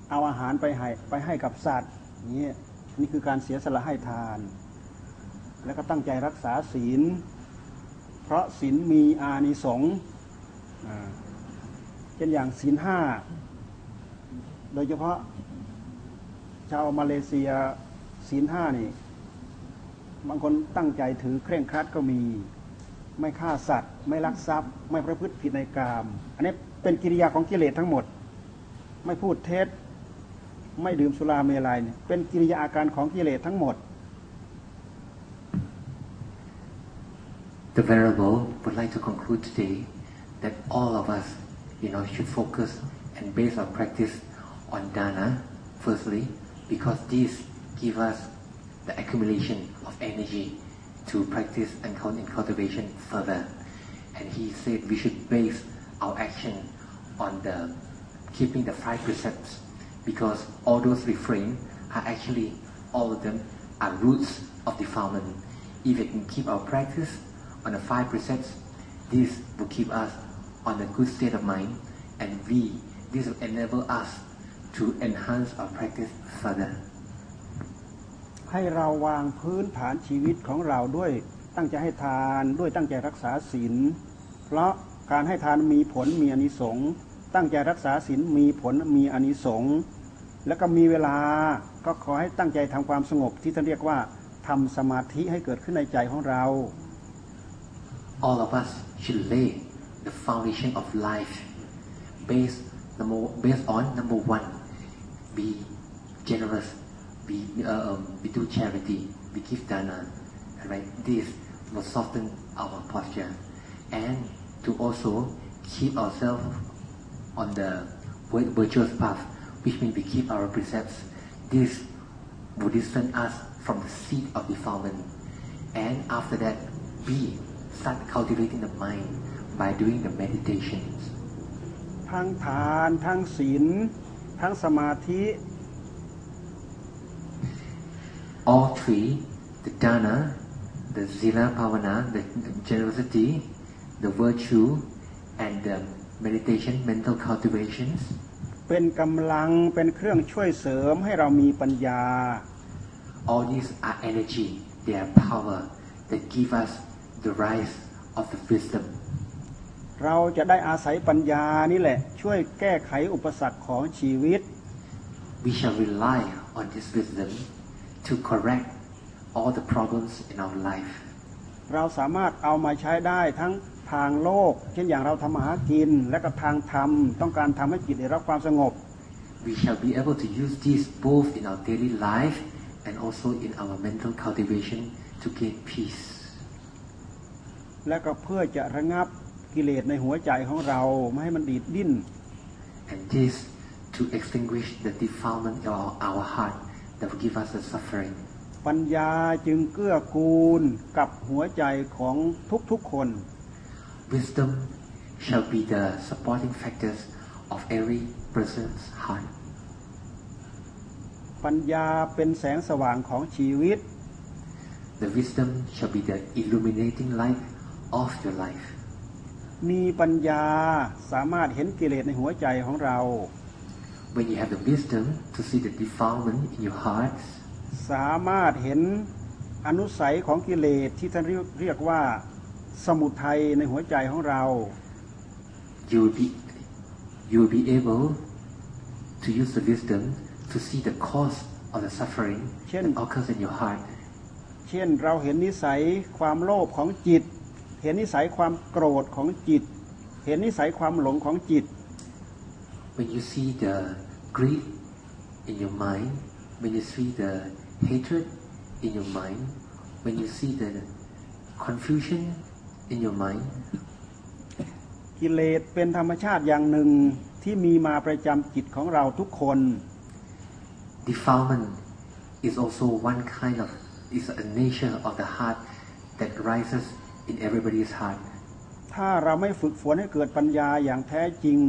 เอาอาหารไปให้ไปให้กับสัตว์นี่นี่คือการเสียสละให้ทาน แล้วก็ตั้งใจรักษาศีล เพราะศีลมีอานิสงส์อ่า เช่นอย่างศีลห้า โดยเฉพาะ ชาวมาเลเซียศีลห้านี่ บางคนตั้งใจถือเคร่งครัดก็มี ไม่ฆ่าสัตว์ ไม่ลักทรัพย์ ไม่ประพฤติผิดในกาม อันนี้เป็นกิริยาของกิเลสทั้งหมด ไม่พูดเท็จ ไม่ดื่มสุราเมลัยเนี่ย เป็นกิริยาอาการของกิเลสทั้งหมด The Venerable would like to conclude today that all of us, you know, should focus and base our practice on dana, firstly, because these give us the accumulation of energy to practice and cult- cultivation further. And he said we should base our action on the keeping the five precepts because all those refrain are actually all of them are roots of defilement. If we can keep our practice on the five precepts, this will keep us on a good state of mind and we this will enable us to enhance our practice further. ให้เราวางพื้นฐานชีวิตของเราด้วยตั้งใจให้ทานด้วยตั้งใจรักษาศีลเพราะการให้ทานมีผลมีอานิสงส์ตั้งใจรักษาศีลมีผลมีอานิสงส์แล้วก็มีเวลาก็ขอให้ตั้งใจทำความสงบที่ท่านเรียกว่าทำสมาธิให้เกิดขึ้นในใจของเรา all of us should lay the foundation of life based number based on number one be generous be uh, um, we do charity we give dana right this will soften our posture. And to also keep ourselves on the virtuous path which means we keep our precepts. This will distance us from the seed of defilement. And after that we start cultivating the mind by doing the meditations ทั้งทานทั้งศีลทั้งสมาธิ all three the dana the zila pavana the generosity the virtue and the meditation mental cultivations เป็นกำลังเป็นเครื่องช่วยเสริมให้เรามีปัญญา all these are energy they are power that give us the rise of the wisdom เราจะได้อาศัยปัญญานี่แหละ ช่วยแก้ไขอุปสรรคของชีวิต we shall rely on this wisdom to correct all the problems in our life เราสามารถเอามาใช้ได้ทั้งทางโลก เช่นอย่างเราทำมาหากิน และก็ทางธรรม ต้องการทำให้จิตได้รับความสงบ we shall be able to use these both in our daily life and also in our mental cultivation to gain peace และก็เพื่อจะระงับ กิเลสในหัวใจของเราไม่ให้มันดีดดิ้น and this to extinguish the defilement in our, our heart that will give us the suffering ปัญญาจึงเกื้อกูลกับหัวใจของทุกๆคน Wisdom shall be the supporting factors of every person's heart. ปัญญาเป็นแสงสว่างของชีวิต The wisdom shall be the illuminating light of your life. มีปัญญาสามารถเห็นกิเลสในหัวใจของเรา When you have the wisdom to see the defilement in your heart, สามารถเห็นอนุสัยของกิเลสที่ท่านเรียกว่าสมุทัยในหัวใจของเรา you will be you will be able to use the wisdom to see the cause of the suffering that occurs in your heart. เช่นเราเห็นนิสัยความโลภของจิต เห็นนิสัยความโกรธของจิต เห็นนิสัยความหลงของจิต When you see the greed in your mind, when you see the hatred in your mind, when you see the confusion in your mind, กิเลสเป็นธรรมชาติอย่างหนึ่งที่มีมาประจำจิตของเราทุกคน defilement is also one kind of is a nature of the heart that rises in everybody's heart. ถ้าเราไม่ฝึกฝนให้เกิดปัญญาอย่างแท้จริง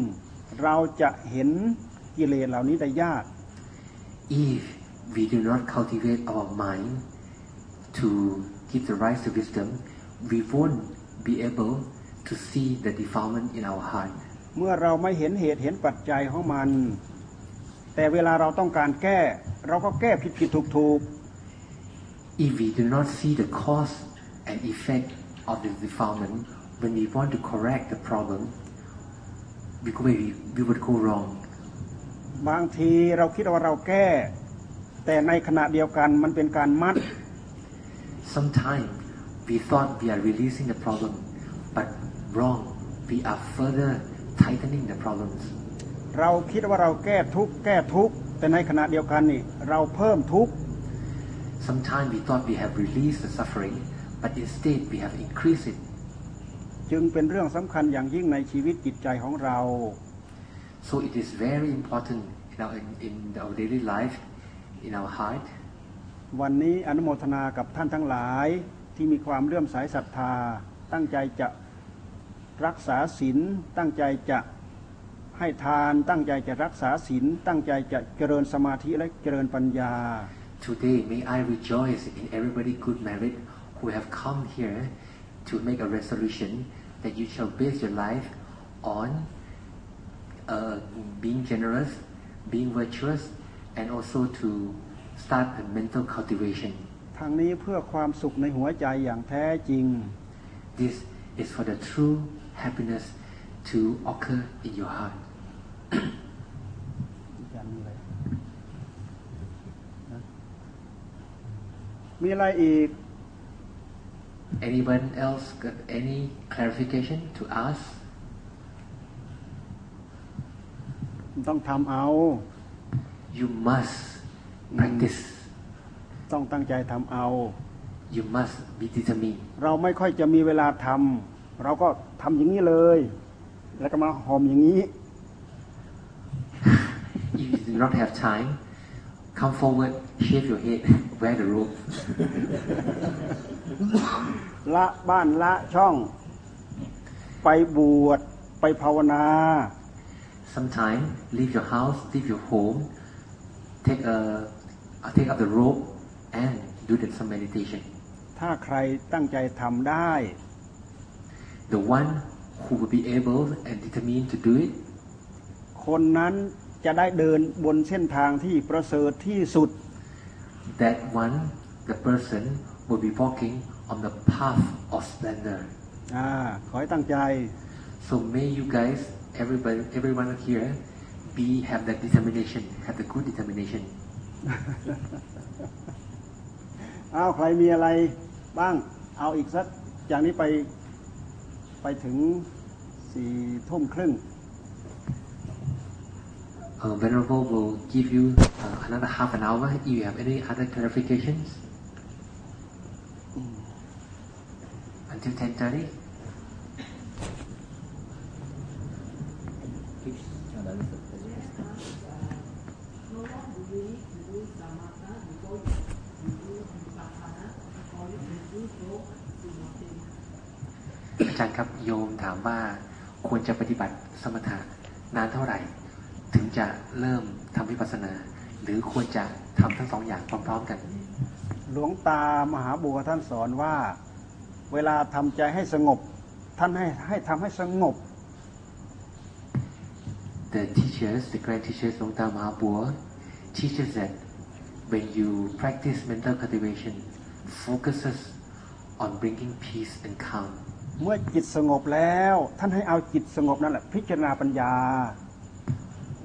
เราจะเห็นกิเลสเหล่านี้ได้ยาก If we do not cultivate our mind to give the rise to wisdom, we won't be able to see the defilement in our heart. เมื่อเราไม่เห็นเหตุเห็นปัจจัยของมัน แต่เวลาเราต้องการแก้ เราก็แก้ผิดผิดถูกถูก If we do not see the cause and effect of the defilement, when we want to correct the problem, we, go, we, we would go wrong. บางทีเราคิดว่าเราแก้ แต่ในขณะเดียวกันมันเป็นการมัด Sometimes we thought we are releasing the problem, but wrong. We are further tightening the problems. เราคิดว่าเราแก้ทุกข์แก้ทุกข์แต่ในขณะเดียวกันนี่เราเพิ่มทุกข์ Sometimes we thought we have released the suffering, but instead we have increased it. จึงเป็นเรื่องสำคัญอย่างยิ่งในชีวิตจิตใจของเรา So it is very important in our, in, in our daily life, in our heart. วันนี้อนุโมทนากับท่านทั้งหลายที่มีความเลื่อมใสศรัทธา ตั้งใจจะรักษาศีลตั้งใจจะให้ทานตั้งใจจะรักษาศีลตั้งใจจะเจริญสมาธิและเจริญปัญญา Today, may I rejoice in everybody good merit who have come here to make a resolution that you shall base your life on uh, being generous, being virtuous, and also to start a mental cultivation. ทางนี้เพื่อความสุขในหัวใจอย่างแท้จริง This is for the true happiness to occur in your heart. มีอะไรอีก Anyone else got any clarification to ask? ต้องทำเอา You must practice. ต้องตั้งใจทำเอา You must be determined. เราไม่ค่อยจะมีเวลาทำเราก็ทำอย่างนี้เลย แล้วก็มาหอมอย่างนี้ If you do not have time, come forward, shave your head, wear the robe. ละบ้านละช่อง ไปบวชไปภาวนา Sometime leave your house, leave your home, take a uh, take up the robe and do the, some meditation. ถ้าใครตั้งใจทำได้ The one who will be able and determined to do it, คนนั้นจะได้เดินบนเส้นทางที่ประเสริฐที่สุด that one, the person will be walking on the path of splendor. อ่าขอให้ตั้งใจ So may you guys, everybody, everyone here, be have that determination, have the good determination. อ้าวใครมีอะไรบ้าง เอาอีกสักจากนี้ไปไปถึงสี่ทุ่มครึ่ง Uh, Venerable will give you uh, another half an hour if you have any other clarifications. until 10.30? Ajarn ครับโยมถามว่าควรจะปฏิบัติสมถะนานเท่าไหร่ ถึงจะเริ่มทำวิปัสสนา หรือควรจะทำทั้งสองอย่างพร้อมๆกัน หลวงตามหาบัวท่านสอนว่า เวลาทำใจให้สงบ ท่านให้ให้ทำให้สงบ The teachers, the grand teachers, Longta Mahabua, teaches that when you practice mental cultivation, focuses on bringing peace and calm. เมื่อจิตสงบแล้วท่านให้เอาจิตสงบนั่นแหละพิจารณาปัญญา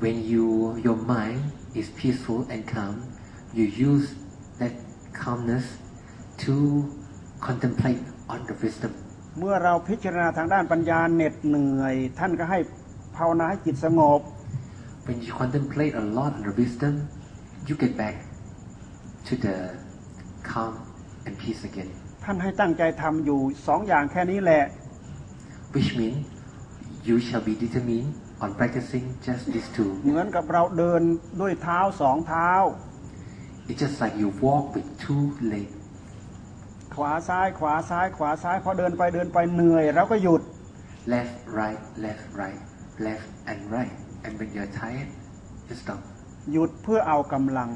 When you your mind is peaceful and calm, you use that calmness to contemplate on the wisdom. เมื่อเราพิจารณาทางด้านปัญญาเหน็ดเหนื่อย ท่านก็ให้ภาวนาให้จิตสงบ When you contemplate a lot on the wisdom, you get back to the calm and peace again. ท่านให้ตั้งใจทำอยู่สองอย่างแค่นี้แหละ Which means you shall be determined on practicing just these two. เหมือนกับเราเดินด้วยเท้าสองเท้า It's just like you walk with two legs. ขวาซ้ายขวาซ้ายขวาซ้ายพอเดินไปเดินไปเหนื่อยเราก็หยุด Left, right, left, right, left and right. And when you're tired, you stop. หยุดเพื่อเอากำลัง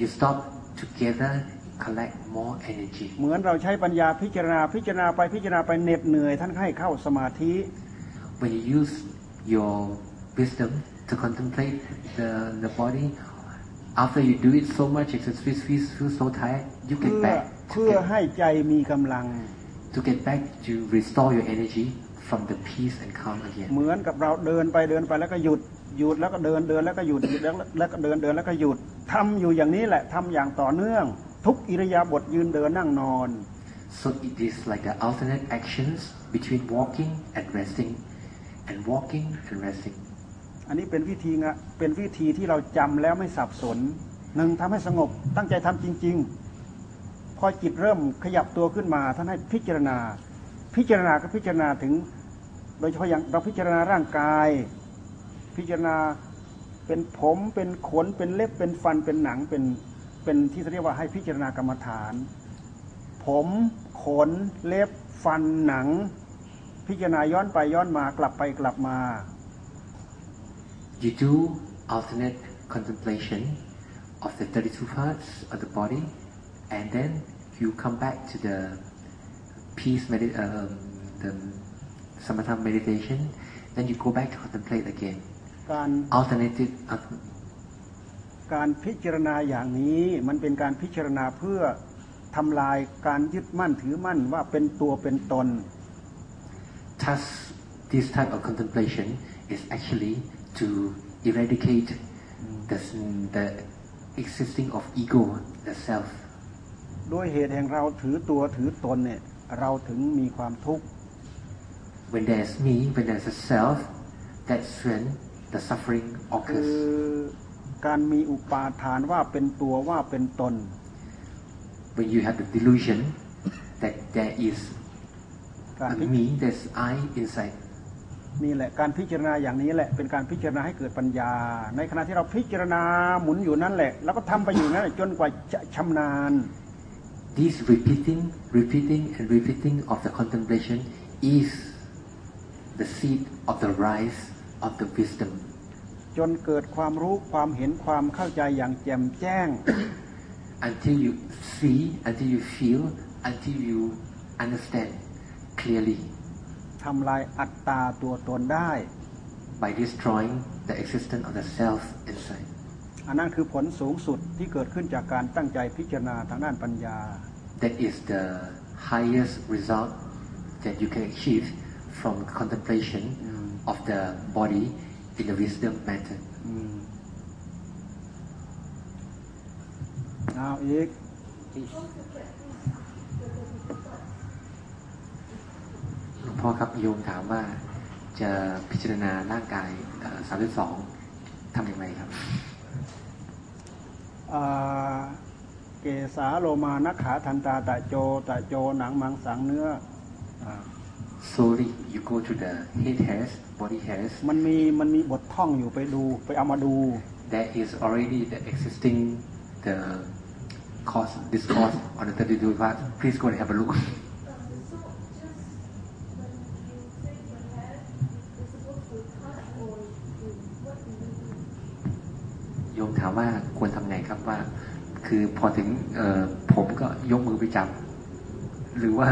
You stop together, collect more energy. เหมือนเราใช้ปัญญาพิจารณาพิจารณาไปพิจารณาไปเหน็ดเหนื่อยท่านให้เข้าสมาธิ When you use your wisdom to contemplate the, the body, after you do it so much, you feel, feel, feel so tired, you เพื่ get อ back. เพื่อให้ใจมีกำลัง To get back to restore your energy from the peace and calm again. เหมือนกับเราเดินไปเดินไปแล้วก็หยุดหยุดแล้วก็เดินเดินแล้วก็หยุดหยุดแล้วแล้วก็เดินเดินแล้วก็หยุดทำอยู่อย่างนี้แหละทำอย่างต่อเนื่อง ทุกอิริยาบถยืนเดินนั่งนอน So it is like the alternate actions between walking and resting, and walking and resting. อันนี้เป็นวิธีงะเป็นวิธีที่เราจำแล้วไม่สับสนหนึ่งทำให้สงบตั้งใจทำจริง ๆ พอจิตเริ่มขยับตัวขึ้นมาท่านให้พิจารณา พิจารณาก็พิจารณาถึง โดยเฉพาะอย่างเราพิจารณาร่างกาย พิจารณาเป็นผมเป็นขนเป็นเล็บเป็นฟันเป็นหนังเป็นเป็นที่เรียกว่าให้พิจารณากรรมฐาน ผมขนเล็บฟันหนัง พิจารณาย้อนไปย้อนมากลับไปกลับมา You do alternate contemplation of the 32 parts of the body, and then you come back to the peace medit um, the samatha meditation. Then you go back to contemplate again. การ Alternative. Uh, การพิจารณาอย่างนี้มันเป็นการพิจารณาเพื่อทำลายการยึดมั่นถือมั่นว่าเป็นตัวเป็นตน thus, this type of contemplation is actually to eradicate the, the existing of ego, the self. ด้วยเหตุแห่งเราถือตัวถือตนเนี่ยเราถึงมีความทุกข์ When there's me, when there's a self, that's when the suffering คือ occurs. การมีอุปาทานว่าเป็นตัวว่าเป็นตน When you have the delusion that there is การ a พิ me, there's I inside. นี่แหละการพิจารณาอย่างนี้แหละเป็นการพิจารณาให้เกิดปัญญา ในขณะที่เราพิจารณาหมุนอยู่นั่นแหละ แล้วก็ทำไปอยู่นั่นแหละจนกว่าจะชำนาญ This repeating, repeating, and repeating of the contemplation is the seed of the rise of the wisdom. จนเกิดความรู้ความเห็นความเข้าใจอย่างแจ่มแจ้ง until you see, until you feel, until you understand clearly ทำลายอัตตาตัวตนได้ by destroying the existence of the self inside. อันนั้นคือผลสูงสุดที่เกิดขึ้นจากการตั้งใจพิจารณาทางด้านปัญญา That is the highest result that you can achieve from contemplation of the body in the wisdom method. อืมเอาอีกหลวงพ่อครับโยมถามว่าจะพิจารณาร่างกายสามสิบสองทำอย่างไรครับอ่า เกสาโลมานักขาทันตาตะโจตะโจหนังมังสังเนื้อ Sorry you go to the head hairs body hairs มันมีมันมีบทท่องอยู่ไปดูไปเอามาดู there is already the existing the course this course on the 32 part please go and have a look โยมถามว่าควรทำไงครับว่า คือพอถึงผมก็ยกมือไปจับ หรือว่า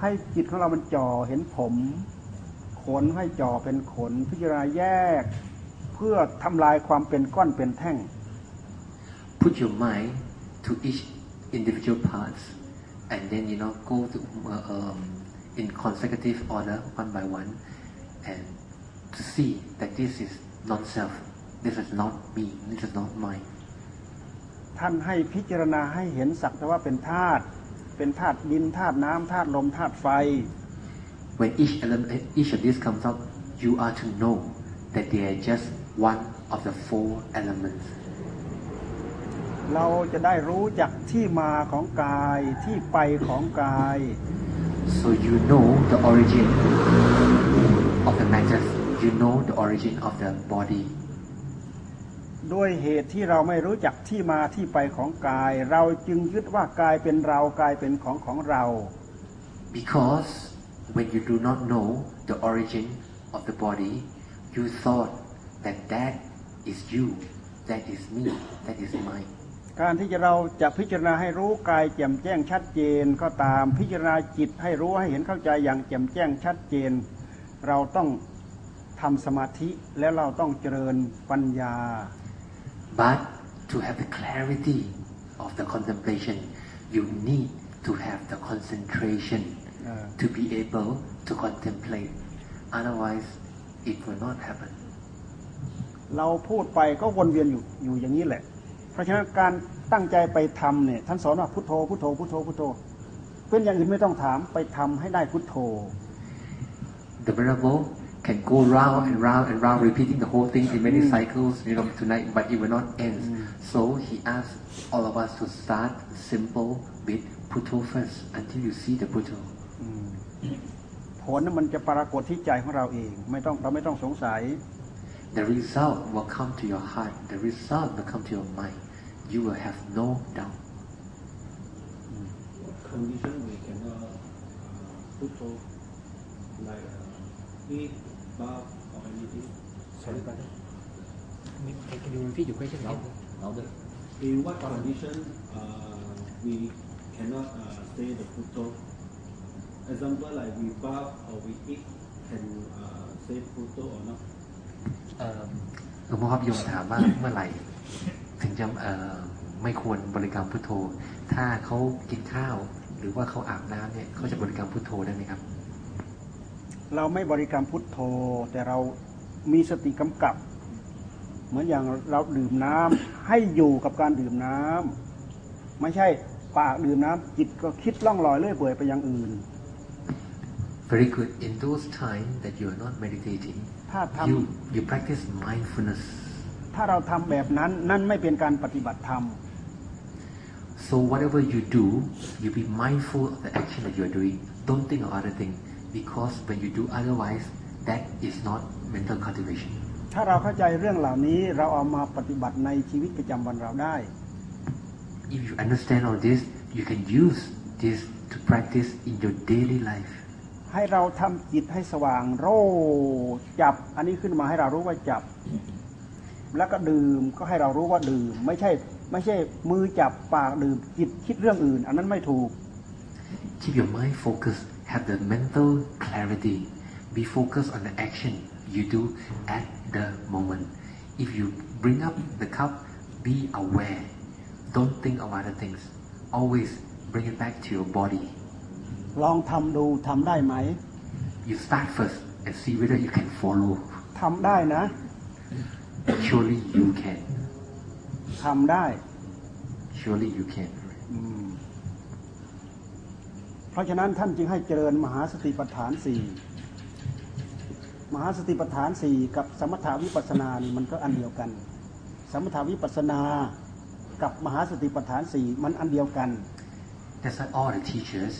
ให้จิตของเรามันจ่อเห็นผม ขนให้จ่อเป็นขน พิจารณาแยก เพื่อทำลายความเป็นก้อนเป็นแท่ง Put your mind to each individual parts and then you know go to um, in consecutive order one by one and to see that this is not self this is not me this is not mine ท่านให้พิจารณาให้เห็นสักแต่ว่าเป็นธาตุเป็นธาตุดินธาตุน้ำธาตุลมธาตุไฟ when each element each of these comes up you are to know that they are just one of the four elements เราจะได้รู้จักที่มาของกายที่ไปของกาย so you know the origin of the matter you know the origin of the body ด้วยเหตุที่เราไม่รู้จักที่มาที่ไปของกาย เราจึงยึดว่ากายเป็นเรากายเป็นของของเรา because when you do not know the origin of the body you thought that that is you that is me that is mine การที่จะเราจะพิจารณาให้รู้กายแจ่มแจ้งชัดเจนก็ตามพิจารณาจิตให้รู้ให้เห็นเข้าใจอย่างแจ่มแจ้งชัดเจน เราต้องทำสมาธิและเราต้องเจริญปัญญา but to have the clarity of the contemplation you need to have the concentration to be able to contemplate otherwise it will not happen เราพูดไปก็วนเวียนอยู่อยู่อย่างนี้แหละ เพราะฉะนั้นการตั้งใจไปทำเนี่ยท่านสอนว่าพุทโธพุทโธพุทโธพุทโธเป็นอย่างอื่นไม่ต้องถามไปทำให้ได้พุทโธ The venerable can go round and round and round repeating the whole thing in many cycles you know tonight but it will not end so he asked all of us to start simple with Putto first until you see the Putto ผลนั้นมันจะปรากฏที่ใจของเราเองไม่ต้องเราไม่ต้องสงสัย The result will come to your heart the result will come to your mind you will have no doubt condition we cannot uh, put to like uh, eat, bath or anything. Sorry, brother. Can, can you repeat your question again? Louder. In what condition uh, we cannot uh, say the putto? Example like we bath or we eat, can uh, say putto or not? หลวงพ่อครับโยมถามว่าเมื่อไหร่ ถึงจะไม่ควรบริกรรมพุทโธ ถ้าเขากินข้าว หรือว่าเขาอาบน้ำเนี่ยเขาจะบริกรรมพุทโธได้ไหมครับ เราไม่บริกรรมพุทโธ แต่เรามีสติกำกับ เหมือนอย่างเราดื่มน้ำให้อยู่กับการดื่มน้ำไม่ใช่ปากดื่มน้ำจิตก็คิดล่องลอยเลื่อยเปื่อยไปอย่างอื่น Very good. In those times that you are not meditating, ถ้าท you you practice mindfulness. ำถ้าเราทำแบบนั้นนั่นไม่เป็นการปฏิบัติธรรม So whatever you do, you be mindful of the action that you are doing. Don't think of other thing, because when you do otherwise, that is not mental cultivation. ถ้าเราเข้าใจเรื่องเหล่านี้เราเอามาปฏิบัติในชีวิตประจำวันเราได้ If you understand all this, you can use this to practice in your daily life. ให้เราทำจิตให้สว่างโร่จับ อันนี้ขึ้นมาให้เรารู้ว่าจับ แล้วก็ดื่มก็ให้เรารู้ว่าดื่ม ไม่ใช่ไม่ใช่มือจับปากดื่มจิตคิดเรื่องอื่น อันนั้นไม่ถูก Keep your mind focused. Have the mental clarity. Be focused on the action you do at the moment. If you bring up the cup, be aware. Don't think of other things. Always bring it back to your body. ลองทำดูทำได้ไหม You start first and see whether you can follow. ทำได้นะ Surely you can. ทำได้ Surely you can. อืม เพราะฉะนั้นท่านจึงให้เจริญมหาสติปัฏฐานสี่มหาสติปัฏฐานสี่กับสมถาวิปัสสนานี่มันก็อันเดียวกัน สมถาวิปัสสนากับมหาสติปัฏฐานสี่มันอันเดียวกัน That's why all the teachers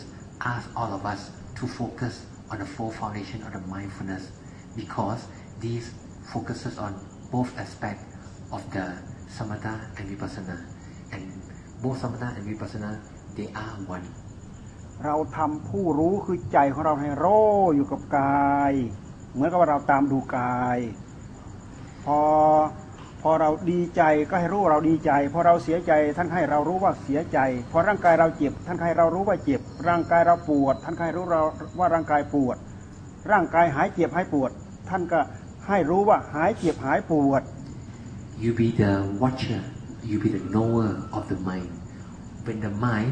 ask all of us to focus on the four foundation of the mindfulness because these focuses on both aspect of the samatha and vipassana and both samatha and vipassana they are one เราทำผู้รู้คือใจของเราให้โรอยู่กับกาย เหมือนกับว่าเราตามดูกาย พอพอเราดีใจก็ให้รู้เราดีใจ พอเราเสียใจท่านให้เรารู้ว่าเสียใจ พอร่างกายเราเจ็บ ท่านให้เรารู้ว่าเจ็บ ร่างกายเราปวด ท่านให้รู้เราว่าร่างกายปวด ร่างกายหายเจ็บหายปวด ท่านก็ให้รู้ว่าหายเจ็บหายปวด You be the watcher, you be the knower of the mind. When the mind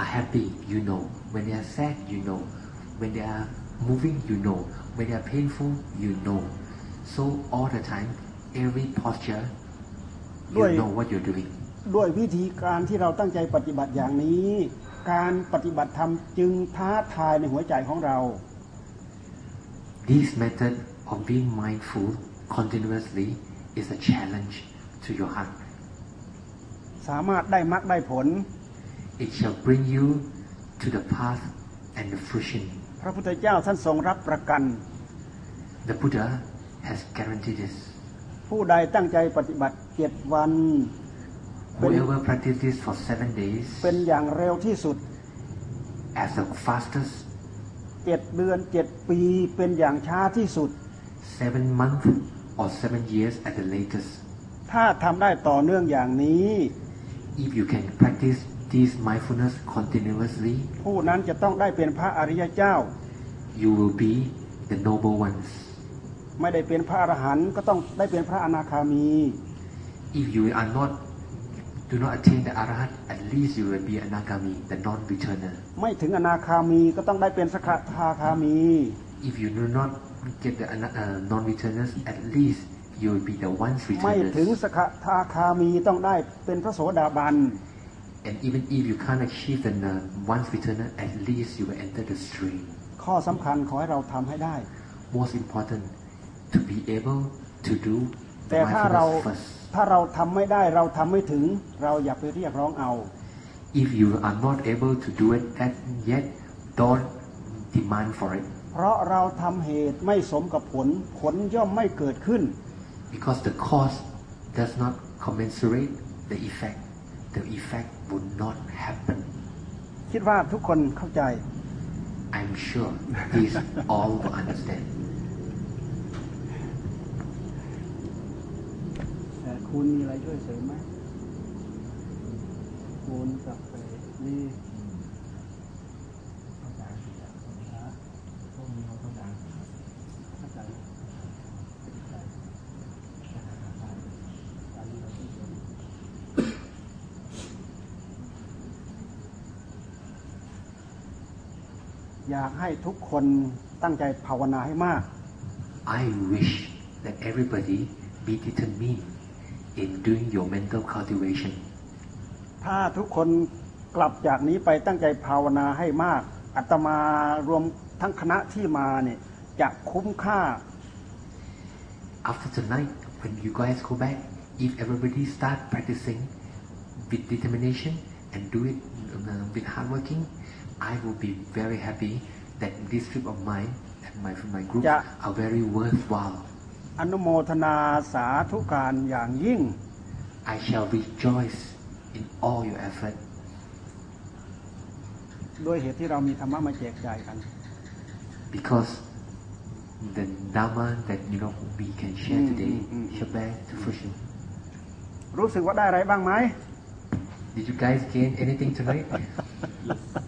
are happy, you know. When they are sad, you know. When they are moving, you know. When they are painful, you know. So all the time, every posture, you ด้วย- know what you're doing. ด้วยวิธีการที่เราตั้งใจปฏิบัติอย่างนี้ การปฏิบัติธรรมจึงท้าทายในหัวใจของเรา This method of being mindful continuously is a challenge to your heart. สามารถได้มรรคได้ผล It shall bring you to the path and the fruition. พระพุทธเจ้าท่านทรงรับประกัน The Buddha has guaranteed this. ผู้ใดตั้งใจปฏิบัติเจ็ดวันเป็น Whoever practices this for seven days เป็นอย่างเร็วที่สุด as the fastest, เจ็ดเดือนเจ็ดปีเป็นอย่างช้าที่สุด seven months or seven years at the latest. ถ้าทำได้ต่อเนื่องอย่างนี้ If you can practice this mindfulness continuously, ผู้นั้นจะต้องได้เป็นพระอริยเจ้า you will be the noble ones. ไม่ได้เป็นพระอรหันต์ก็ต้องได้เป็นพระอนาคามี If you are not, do not attain the arahat, at least you will be anagami, the non-returner. ไม่ถึงอนาคามีก็ต้องได้เป็นสกทาคามี If you do not get the ana- uh, non-returners, at least you will be the ones ไม่ถึง returners. สกทาคามีต้องได้เป็นพระโสดาบัน And even if you can't achieve the uh, ones returner, at least you will enter the stream. ข้อสำคัญขอให้เราทำให้ได้ Most important, to be able to do แต่ the ถ้าเรา mindfulness first. ถ้าเราทำไม่ได้เราทำไม่ถึงเราอย่าไปเรียกร้องเอา If you are not able to do it that yet, don't demand for it เพราะเราทำเหตุไม่สมกับผลผลย่อมไม่เกิดขึ้น because the cause does not commensurate the effect. The effect would not happen. คิดว่าทุกคนเข้าใจ I'm sure these all will understand. แต่คุณมีอะไรช่วยเสริมไหมคุณกับไปนี่เข้าใจนะพวกนี้เขาเข้าใจเข้าใจเข้าใจอันนี้เราต้องเสริม อยากให้ทุกคนตั้งใจภาวนาให้มาก I wish that everybody be determined in doing your mental cultivation. ถ้าทุกคนกลับจากนี้ไปตั้งใจภาวนาให้มากอัตมารวมทั้งคณะที่มาเนี่ยจะคุ้มค่า After tonight, when you guys go back, if everybody start practicing with determination and do it uh, with hard working, I will be very happy that this trip of mine and my my group Yeah. are very worthwhile. อนุโมทนาสาธุการอย่างยิ่ง I shall rejoice in all your effort ด้วยเหตุที่เรามีธรรมะมาแจกจ่ายกัน because the dharma that you know we can share Mm, today mm, mm, shall bear to fruition. รู้สึกว่าได้อะไรบ้างไหม Did you guys gain anything tonight?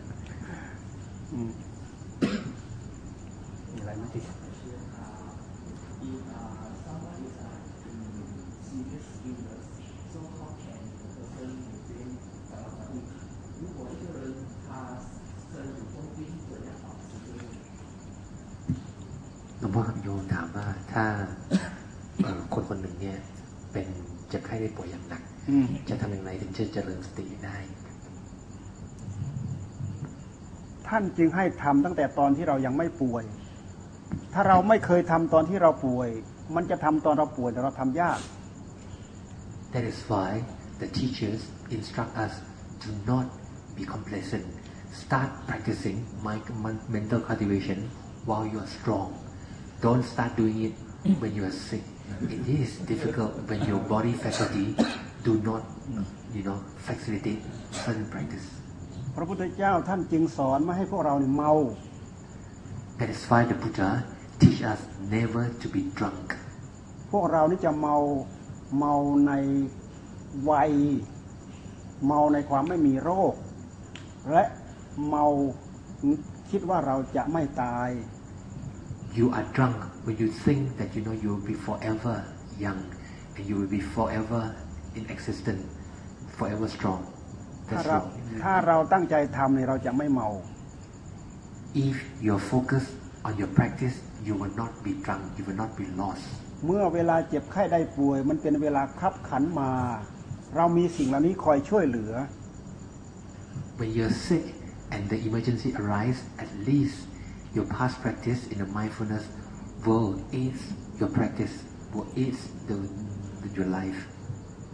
ท่านจึงให้ทำตั้งแต่ตอนที่เรายังไม่ป่วย ถ้าเราไม่เคยทำตอนที่เราป่วย มันจะทำตอนเราป่วยแต่เราทำยาก That is why the teachers instruct us to not be complacent. Start practicing mind mental cultivation while you are strong. Don't start doing it when you are sick. It is difficult when your body faculty do not, you know, facilitate certain practice. พระพุทธเจ้าท่านจึงสอนไม่ให้พวกเราเนี่ยเมา That is why the Buddha teach us never to be drunk พวกเรานี่จะเมาเมาในวัย เมาในความไม่มีโรค และเมาคิดว่าเราจะไม่ตาย you are drunk when you think that you know you will be forever young and you will be forever in existence forever strong ถ้าเราถ้าเราตั้งใจทำเนี่ยเราจะไม่เมา if you're focused on your practice you will not be drunk you will not be lost เมื่อเวลาเจ็บไข้ได้ป่วย มันเป็นเวลาคับขันมา เรามีสิ่งเหล่านี้คอยช่วยเหลือ when you're sick and the emergency arise at least your past practice in the mindfulness will aid your practice will aid the, the your life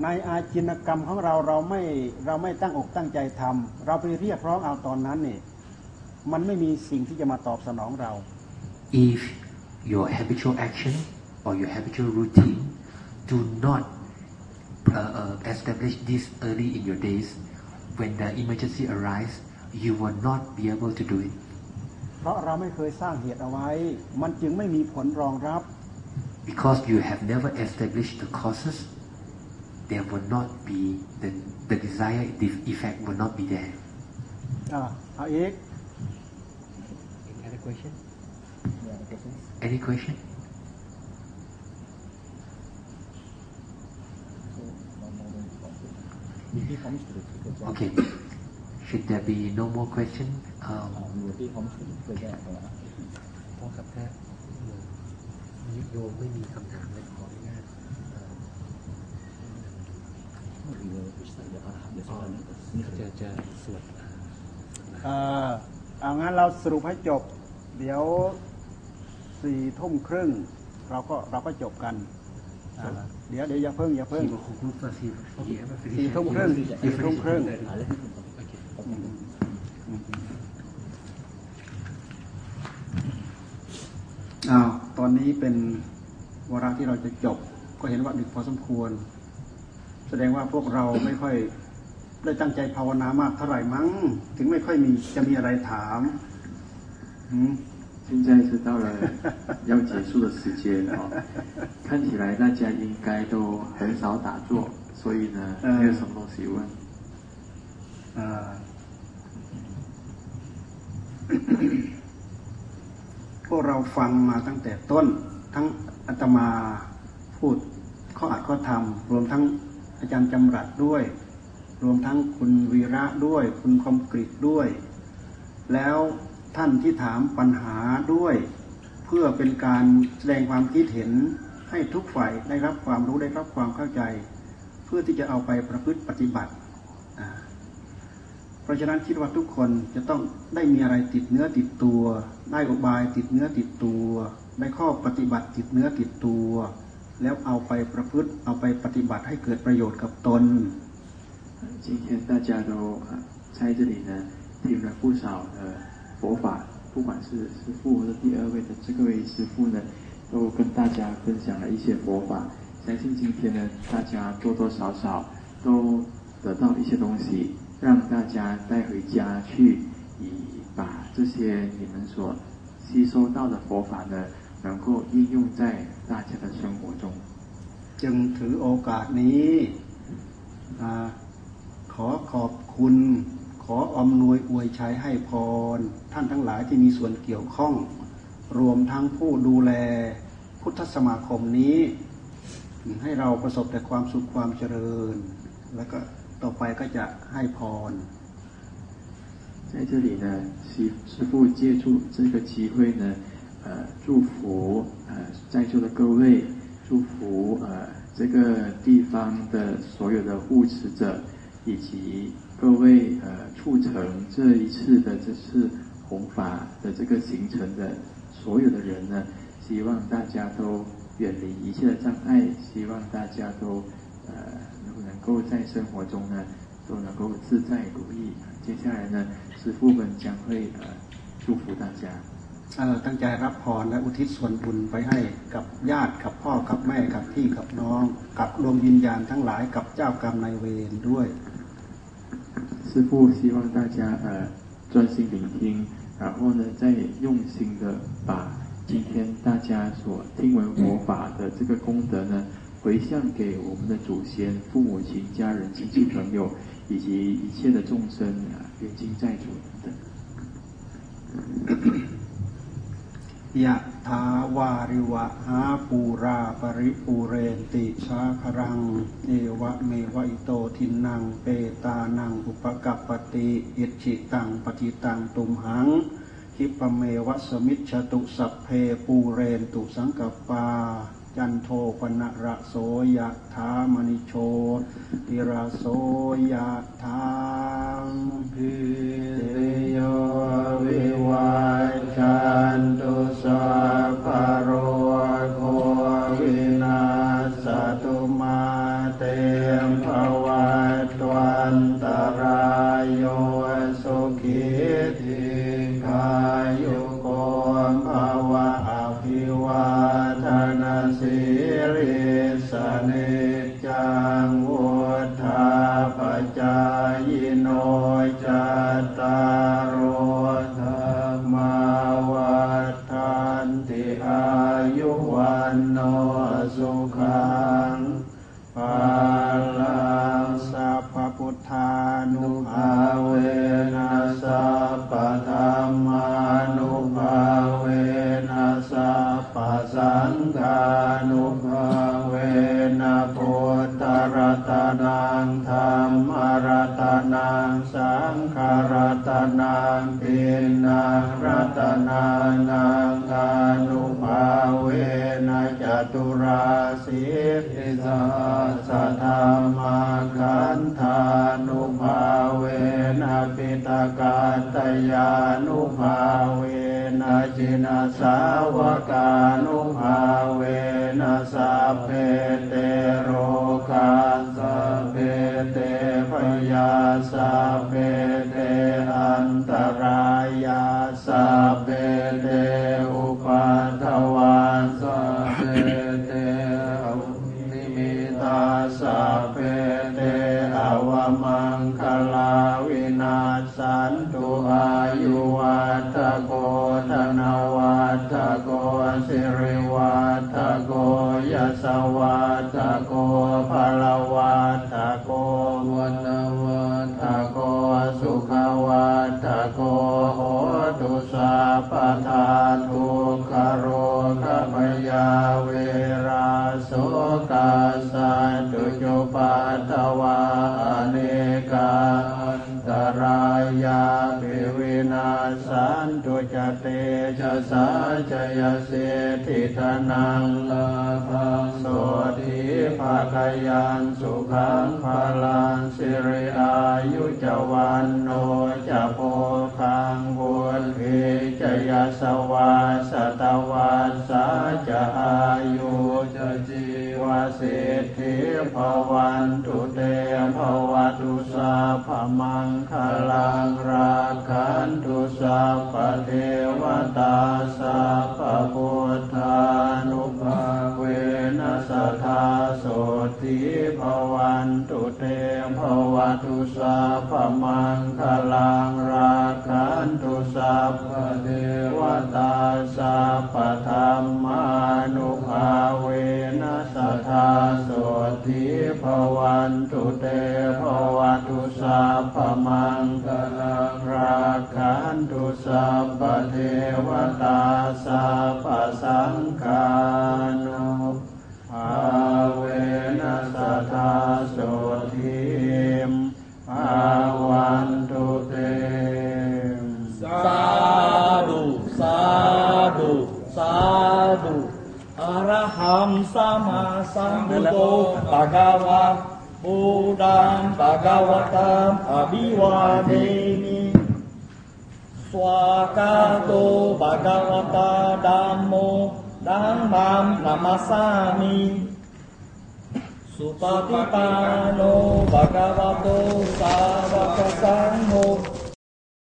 ในอาจินกรรมของเราเราไม่เราไม่ตั้งอกตั้งใจทำเราไปเรียกร้องเอาตอนนั้นเนี่ยมันไม่มีสิ่งที่จะมาตอบสนองเรา if your habitual action or your habitual routine do not uh, uh, establish this early in your days when the emergency arise you will not be able to do it เพราะเราไม่เคยสร้างเหตุเอาไว้ มันจึงไม่มีผลรองรับ because you have never established the causes there will not be the the desired effect will not be there อ่าเอาอีก any other question any question Okay. Should there be no more question? Um, พ่อครับถ้าโยมไม่มีคำถาม จะจะสวดเอางั้นเราสรุปให้จบ เดี๋ยวสี่ทุ่มครึ่ง เราก็เราก็จบกัน เดี๋ยวเดี๋ยวอย่าเพิ่งอย่าเพิ่งสี่ทุ่มครึ่งสี่ทุ่มครึ่งอ้าวตอนนี้เป็นวาระที่เราจะจบ ก็เห็นว่าดึกพอสมควร แสดงว่าพวกเราไม่ค่อยได้ตั้งใจภาวนามากเท่าไหร่มั้ง ถึงไม่ค่อยมีจะมีอะไรถาม现在是到了要结束的时间哦，看起来大家应该都很少打坐，所以呢，没有什么东西问。พวกเราฟังมาตั้งแต่ต้น ทั้งอาตมาพูดข้ออัดข้อธรรม รวมทั้ง อาจารย์จำรัดด้วย รวมทั้งคุณวีระด้วย คุณคมกริด้วย แล้วท่านที่ถามปัญหาด้วย เพื่อเป็นการแสดงความคิดเห็นให้ทุกฝ่ายได้รับความรู้ได้รับความเข้าใจ เพื่อที่จะเอาไปประพฤติปฏิบัติ เพราะฉะนั้นคิดว่าทุกคนจะต้องได้มีอะไรติดเนื้อติดตัว ได้อุบายติดเนื้อติดตัว ได้ข้อปฏิบัติติดเนื้อติดตัว แล้วเอาไปประพฤติเอาไปปฏิบัติให้เกิดประโยชน์กับตน今天大家都在这里呢听了不少的佛法，不管是师父或者第二位的这个位师父呢，都跟大家分享了一些佛法。相信今天呢，大家多多少少都得到一些东西，让大家带回家去，以把这些你们所吸收到的佛法呢， 能够应用在大家的生活中。จึงถือโอกาสนี้ขอขอบคุณ ขออมนวยอวยชัยให้พร ท่านทั้งหลายที่มีส่วนเกี่ยวข้อง รวมทั้งผู้ดูแลพุทธสมาคมนี้ ให้เราประสบแต่ความสุขความเจริญ แล้วก็ต่อไปก็จะให้พร在这里呢，师师父借助这个机会呢， 呃，祝福呃在座的各位，祝福呃这个地方的所有的护持者，以及各位呃促成这一次的这次弘法的这个行程的所有的人呢，希望大家都远离一切的障碍，希望大家都呃能够在生活中呢都能够自在如意。接下来呢，师父们将会呃祝福大家。ตั้งใจรับพรและอุทิศส่วนบุญไปให้กับญาติกับพ่อกับแม่กับพี่กับน้อง กับดวงวิญญาณทั้งหลายกับเจ้ากรรมนายเวรด้วย 师父希望大家呃专心聆听，然后呢再用心的把 今天大家所听闻佛法的这个功德呢，回向给我们的祖先、父母亲、家人、亲戚朋友，以及一切的众生啊，冤亲债主等等。 ยะทาวาริวะหาปูราปริปูเรนติสาครัง เอวะเมวะอิโตทินังเปตานังอุปกัปปติอิจิตังปฏิตังตุมหังคิปเมวะสมิชตุสัพเพปูเรนตุสังกปา จันโทปนะระโสยะธามณิโชติระโสยะธามพิริโยวิวัชันตุสัพพโรโควินาสตุมาเตมภวัตวันตรายโยสุข สเนจังวุฒาปจายโนจตารโธรรมาวัฏันติอายุวันโนสุขังภาลังสัพพุทธานุภา นังปินังรัตนานังอนุภาเวนะจตุราสิริสาสธรรมาคันธานุภาเวนะปิตกาตยานุภาเวนะจินาสาวกานุภาเวนะสัพเพเตโรกาสัพเพเตพยาสัพเพ Ah. สันตุจเตชะสาจยเสทิธนังลาภังโสทิภาคยันสุขังพลังสิริอายุจวันโนจะโพคังบุญพิจยสวาสตวัสสาจะอายุจะจี สิทธิภวันตุเตภวตุสาพมังคลังราคันตุสัพพเทวตาสัพพพุทธานุภาเวนัสทาโสติภวันตุเตภวตุสัพพมังคลังราคันตุสัพพเทวตาสัพพธรรมานุภาเว สติภวันตุเตภวตุสัพพมังคลังราคันตุสัพพเทวตาสัพสังฆานุภาเวนัสทาโสติภาวัน ระหังสัมมาสัมพุทโธภะ